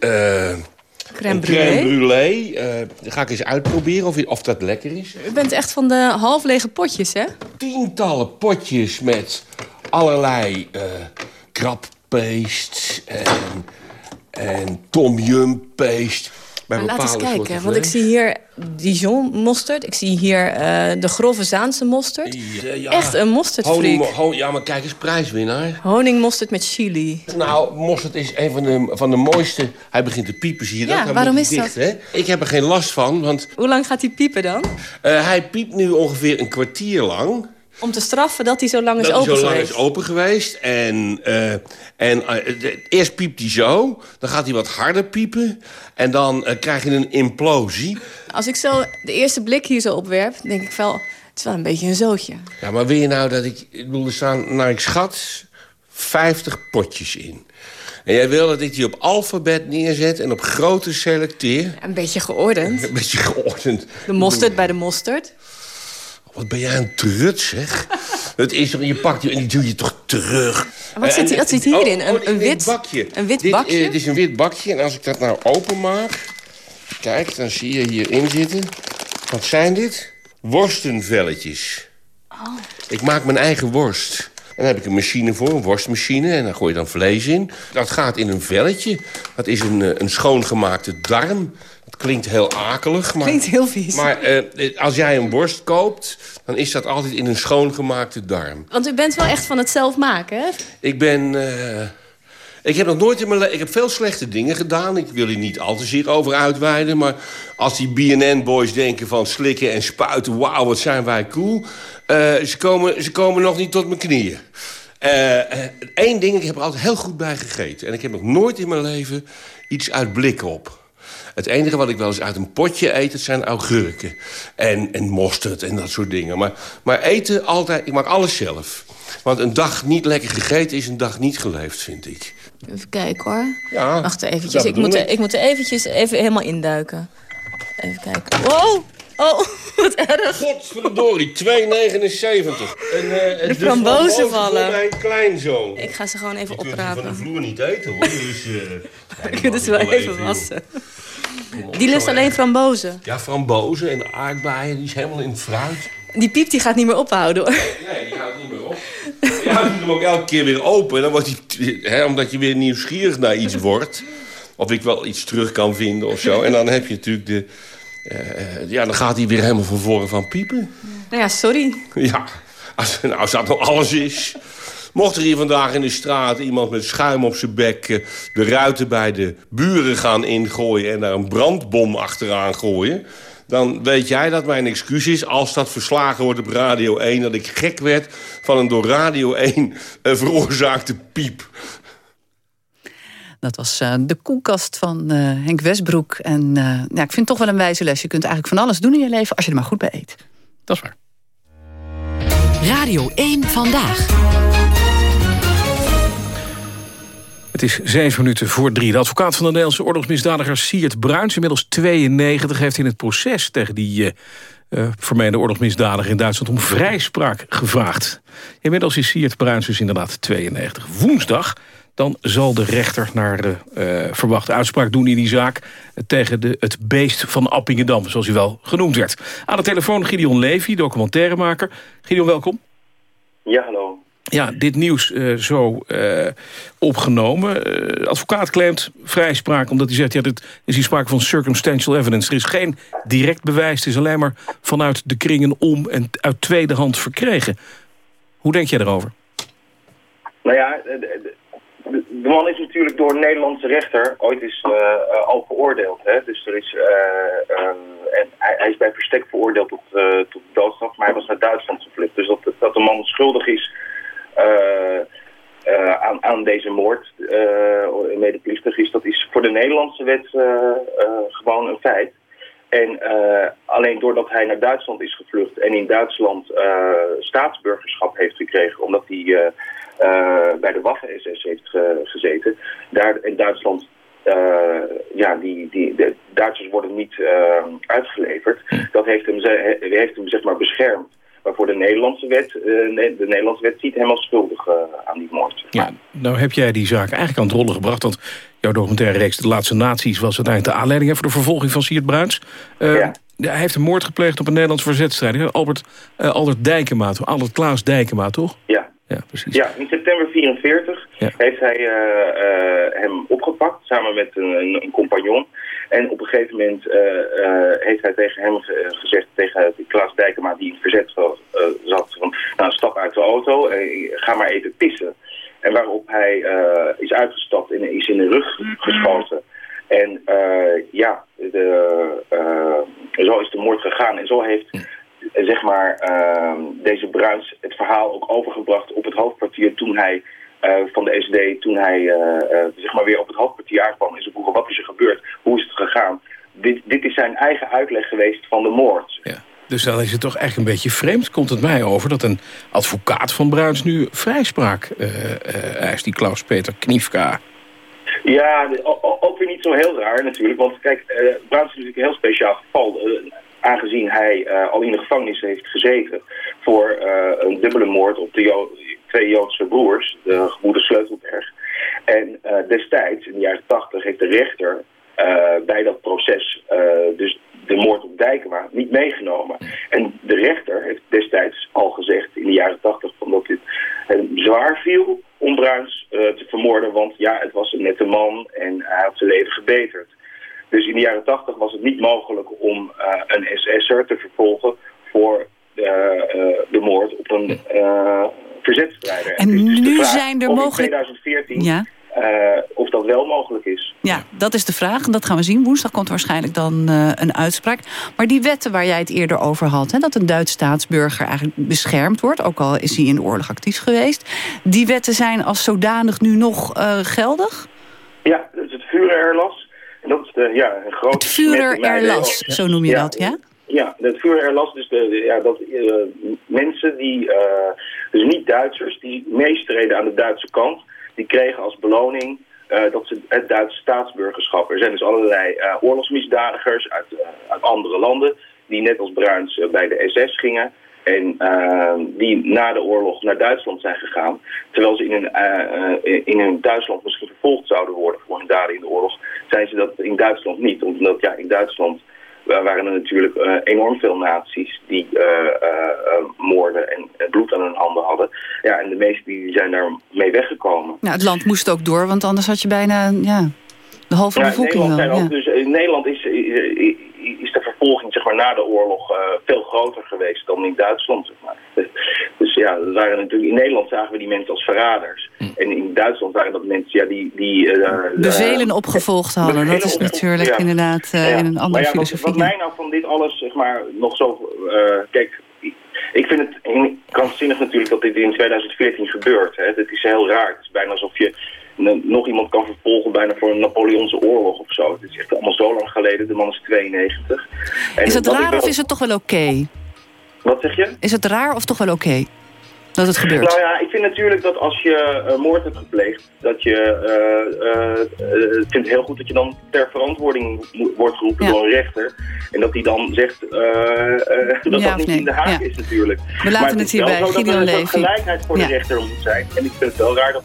Crème brûlée. crème brûlée. Ga ik eens uitproberen of, of dat lekker is. U bent echt van de half lege potjes, hè? Tientallen potjes met allerlei eh krabpaste en, en tom yum paste. Bij Maar laat eens kijken, want ik zie hier Dijon mosterd. Ik zie hier eh, de grove Zaanse mosterd. Ja, ja. Echt een mosterdfreak. Honing- ho- Ja, maar kijk eens, prijswinnaar. Honingmosterd met chili. Nou, mosterd is een van de, van de mooiste... Hij begint te piepen, zie je dat? Ja, Hij waarom is dicht, dat? Hè? Ik heb er geen last van, want Hoe lang gaat hij piepen dan? eh, hij piept nu ongeveer een kwartier lang... Om te straffen dat hij zo lang is dat hij open zo lang geweest. is open geweest. En, eh, en eh, de- eerst piept hij zo, dan gaat hij wat harder piepen... en dan eh, krijg je een implosie. Als ik zo de eerste blik hier zo opwerp, denk ik wel... Het is wel een beetje een zootje. Ja, maar wil je nou dat ik... Ik bedoel, er staan, naar ik schat, 50 potjes in. En jij wil dat ik die op alfabet neerzet en op grootte selecteer? Een beetje geordend. [laughs] Een beetje geordend. De mosterd bij de mosterd. Wat ben jij een trut, zeg. Het is toch, je pakt die en die doe je toch terug. Wat zit, En- wat zit hierin? oh, Een, wit bakje. Een wit Dit, bakje? eh, dit is een wit bakje. En als ik dat nou openmaak... Kijk, dan zie je hierin zitten. Wat zijn dit? Worstenvelletjes. Oh. Ik maak mijn eigen worst. En daar heb ik een machine voor, een worstmachine. En daar gooi je dan vlees in. Dat gaat in een velletje. Dat is een, eh, een schoongemaakte darm. Klinkt heel akelig. Maar, Klinkt heel vies. Maar eh, als jij een worst koopt... dan is dat altijd in een schoongemaakte darm. Want u bent wel echt van het zelf maken, hè? Ik ben... eh, ik heb nog nooit in mijn leven... Ik heb veel slechte dingen gedaan. Ik wil hier niet al te zeer over uitweiden. Maar als die BNN-boys denken van slikken en spuiten... wauw, wat zijn wij cool. eh, ze, komen, ze komen nog niet tot mijn knieën. Eén ding, ik heb er altijd heel goed bij gegeten. En ik heb nog nooit in mijn leven iets uit blik op. Het enige wat ik wel eens uit een potje eet, dat zijn augurken. En, en mosterd en dat soort dingen. Maar, maar eten altijd, ik maak alles zelf. Want een dag niet lekker gegeten is een dag niet geleefd, vind ik. Even kijken, hoor. Ja, Wacht eventjes. Ik moet, ik. er, ik moet er eventjes even helemaal induiken. Even kijken. Wow! Oh, [laughs] wat erg. Godverdorie, 2,79. En, eh, De frambozen voor vallen. mijn kleinzoon. Ik ga ze gewoon even die oprapen. van de vloer niet eten, hoor. Dus, eh, [laughs] Ik kunnen ze wel even wassen. Die lust alleen frambozen. Ja, frambozen en aardbeien, die is helemaal in het fruit. Die piep die gaat niet meer ophouden, hoor. Nee, die houdt niet meer op. Je houdt hem ook elke keer weer open. En dan wordt hij, hè, omdat je weer nieuwsgierig naar iets wordt. Of ik wel iets terug kan vinden of zo. En dan heb je natuurlijk de... eh, ja, dan gaat hij weer helemaal van voren van piepen. Nou ja, sorry. [laughs] Ja, als, nou, als dat nou alles is. Mocht er hier vandaag in de straat iemand met schuim op zijn bek... eh, de ruiten bij de buren gaan ingooien... en daar een brandbom achteraan gooien... dan weet jij dat mijn excuus is als dat verslagen wordt op Radio 1... dat ik gek werd van een door Radio 1 eh, veroorzaakte piep. Dat was eh, de koelkast van eh, Henk Westbroek. En eh, ja, ik vind het toch wel een wijze les. Je kunt eigenlijk van alles doen in je leven als je er maar goed bij eet. Dat is waar. Radio 1 Vandaag. Het is zeven minuten voor drie. De advocaat van de Nederlandse oorlogsmisdadiger Siert Bruins... inmiddels 92, heeft in het proces tegen die vermeende oorlogsmisdadiger in Duitsland... om vrijspraak gevraagd. Inmiddels is Siert Bruins dus inderdaad 92. Woensdag dan zal de rechter naar de eh, verwachte uitspraak doen in die zaak... tegen de, het beest van Appingedam, zoals hij wel genoemd werd. Aan de telefoon Gideon Levy, documentairemaker. Gideon, welkom. Ja, hallo. Ja, dit nieuws eh, zo eh, opgenomen. Advocaat claimt vrijspraak omdat hij zegt... ja, dit is hier sprake van circumstantial evidence. Er is geen direct bewijs, het is alleen maar vanuit de kringen om... en uit tweede hand verkregen. Hoe denk jij erover? Nou ja, de, man is natuurlijk door een Nederlandse rechter ooit is eh, eh, al veroordeeld. Hè? Dus er is, eh, ehm, en hij, is bij verstek veroordeeld tot, tot doodstraf, maar hij was naar Duitsland gevlucht. Dus dat, dat de man schuldig is aan, aan deze moord, medeplichtig is, dat is voor de Nederlandse wet gewoon een feit. En alleen doordat hij naar Duitsland is gevlucht en in Duitsland staatsburgerschap heeft gekregen, omdat hij eh, bij de Waffen-SS heeft eh, gezeten. Daar in Duitsland eh, ja, die, die, de Duitsers worden niet uitgeleverd. Hm. Dat heeft hem, heeft hem zeg maar beschermd. Waarvoor de Nederlandse wet, de Nederlandse wet ziet hem als schuldig aan die moord. Ja, nou heb jij die zaak eigenlijk aan het rollen gebracht. Want jouw documentaire reeks De Laatste Naties was uiteindelijk de aanleiding voor de vervolging van Siert Bruins. Ja. Hij heeft een moord gepleegd op een Nederlands verzetstrijder. Albert, Albert Dijkema, Albert Klaas Dijkema, toch? Ja, ja, precies. Ja, in september 44 heeft hij eh, eh, hem opgepakt samen met een, een, een compagnon. En op een gegeven moment eh, eh, heeft hij tegen hem ge- gezegd, tegen Klaas Dijkema die in het verzet zat, zat van, nou stap uit de auto, eh, ga maar even pissen. En waarop hij eh, is uitgestapt en is in de rug geschoten. En eh, ja, de, eh, zo is de moord gegaan. En zo heeft zeg maar, ehm, deze Bruins het verhaal ook overgebracht op het hoofdkwartier toen hij eh, van de SD, toen hij eh, eh, zeg maar weer op het hoofdkwartier aankwam en ze vroegen wat is er gebeurd, hoe is het gegaan. Dit, dit is zijn eigen uitleg geweest van de moord. Dus dan is het toch echt een beetje vreemd, komt het mij over... dat een advocaat van Bruins nu vrijspraak eh, eist, die Klaus-Peter Kniefka. Ja, ook weer niet zo heel raar natuurlijk. Want kijk, Bruins is natuurlijk een heel speciaal geval. Aangezien hij eh, al in de gevangenis heeft gezeten voor eh, een dubbele moord op de twee Joodse broers, de gebroeders Sleutelberg. En eh, destijds, in de jaren tachtig, heeft de rechter bij dat proces dus de moord op Dijkema niet meegenomen. En de rechter heeft destijds al gezegd in de jaren tachtig dat dit hem zwaar viel om Bruins te vermoorden. Want ja, het was een nette man en hij had zijn leven gebeterd. Dus in de jaren tachtig was het niet mogelijk om eh, een SS'er te vervolgen voor eh, eh, de moord op een eh verzetstrijder. En dus de nu zijn er of in mogelijk- 2014 Ja. eh, of dat wel mogelijk is. Ja, dat is de vraag en dat gaan we zien. Woensdag komt waarschijnlijk dan een uitspraak. Maar die wetten waar jij het eerder over had... Hè, dat een Duits staatsburger eigenlijk beschermd wordt... ook al is hij in de oorlog actief geweest... die wetten zijn als zodanig nu nog geldig? Ja, het Führererlass. En dat is de, ja, een. Het Führererlass, zo noem je dat, ja? Ja, het Führererlass, dus de, de- ja, dat eh, mensen die, eh, dus niet Duitsers, die meestreden aan de Duitse kant, die kregen als beloning eh, dat ze het Duitse staatsburgerschap. Er zijn dus allerlei oorlogsmisdadigers uit, uit andere landen, die net als Bruins bij de SS gingen. En eh, die na de oorlog naar Duitsland zijn gegaan. Terwijl ze in hun, eh, eh, in hun Duitsland misschien vervolgd zouden worden voor hun daden in de oorlog. Zijn ze dat in Duitsland niet. Omdat ja, in Duitsland waren er natuurlijk eh, enorm veel naties die moorden en bloed aan hun handen hadden. Ja, en de meesten die zijn daar mee weggekomen. Ja, het land moest ook door, want anders had je bijna ja, de halve Ja, in bevolking Nederland, ook, Ja. dus, in Nederland is, vervolging zeg maar, na de oorlog eh, veel groter geweest dan in Duitsland. Zeg maar. Dus, dus ja, waren natuurlijk, in Nederland zagen we die mensen als verraders. En in Duitsland waren dat mensen ja, die... die eh, Bevelen opgevolgd hadden, dat is natuurlijk ja. inderdaad eh, Ja. in een andere maar ja, wat- filosofie. Wat, mij nou van dit alles zeg maar, nog zo... eh, kijk, ik vind het in- krankzinnig natuurlijk dat dit in 2014 gebeurt. Hè. Het is heel raar. Het is bijna alsof je nog iemand kan vervolgen bijna voor een Napoleonse oorlog of zo. Het is echt allemaal zo lang geleden. De man is 92. En Is het raar wel- of is het toch wel oké? Wat zeg je? Is het raar of toch wel oké dat het gebeurt? Nou ja, ik vind natuurlijk dat als je eh, moord hebt gepleegd, dat je, eh, eh, eh, ik vind het heel goed dat je dan ter verantwoording wordt geroepen Ja. door een rechter. En dat hij dan zegt eh, eh, [laughs] dat Ja dat niet nee, in de haak ja. is natuurlijk. We laten maar het is hierbij. dat Gideon er gelijkheid voor de rechter moet zijn. En ik vind het wel raar dat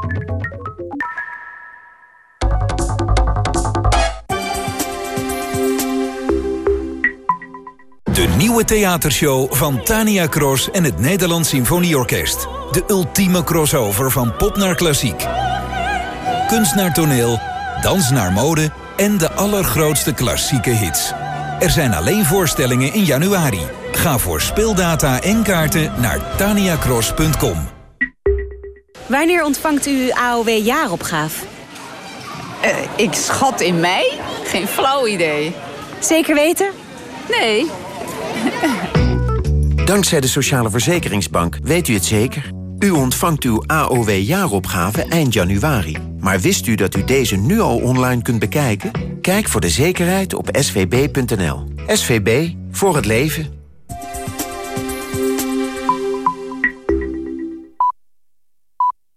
nieuwe theatershow van Tania Cross en het Nederlands Symfonieorkest. De ultieme crossover van pop naar klassiek. Kunst naar toneel, dans naar mode en de allergrootste klassieke hits. Er zijn alleen voorstellingen in januari. Ga voor speeldata en kaarten naar taniacross.com. Wanneer ontvangt u AOW-jaaropgave? ik schat in mei? Geen flauw idee. Zeker weten? Nee. [laughs] Dankzij de Sociale Verzekeringsbank weet u het zeker. U ontvangt uw AOW-jaaropgave eind januari. Maar wist u dat u deze nu al online kunt bekijken? Kijk voor de zekerheid op svb.nl. SVB, voor het leven.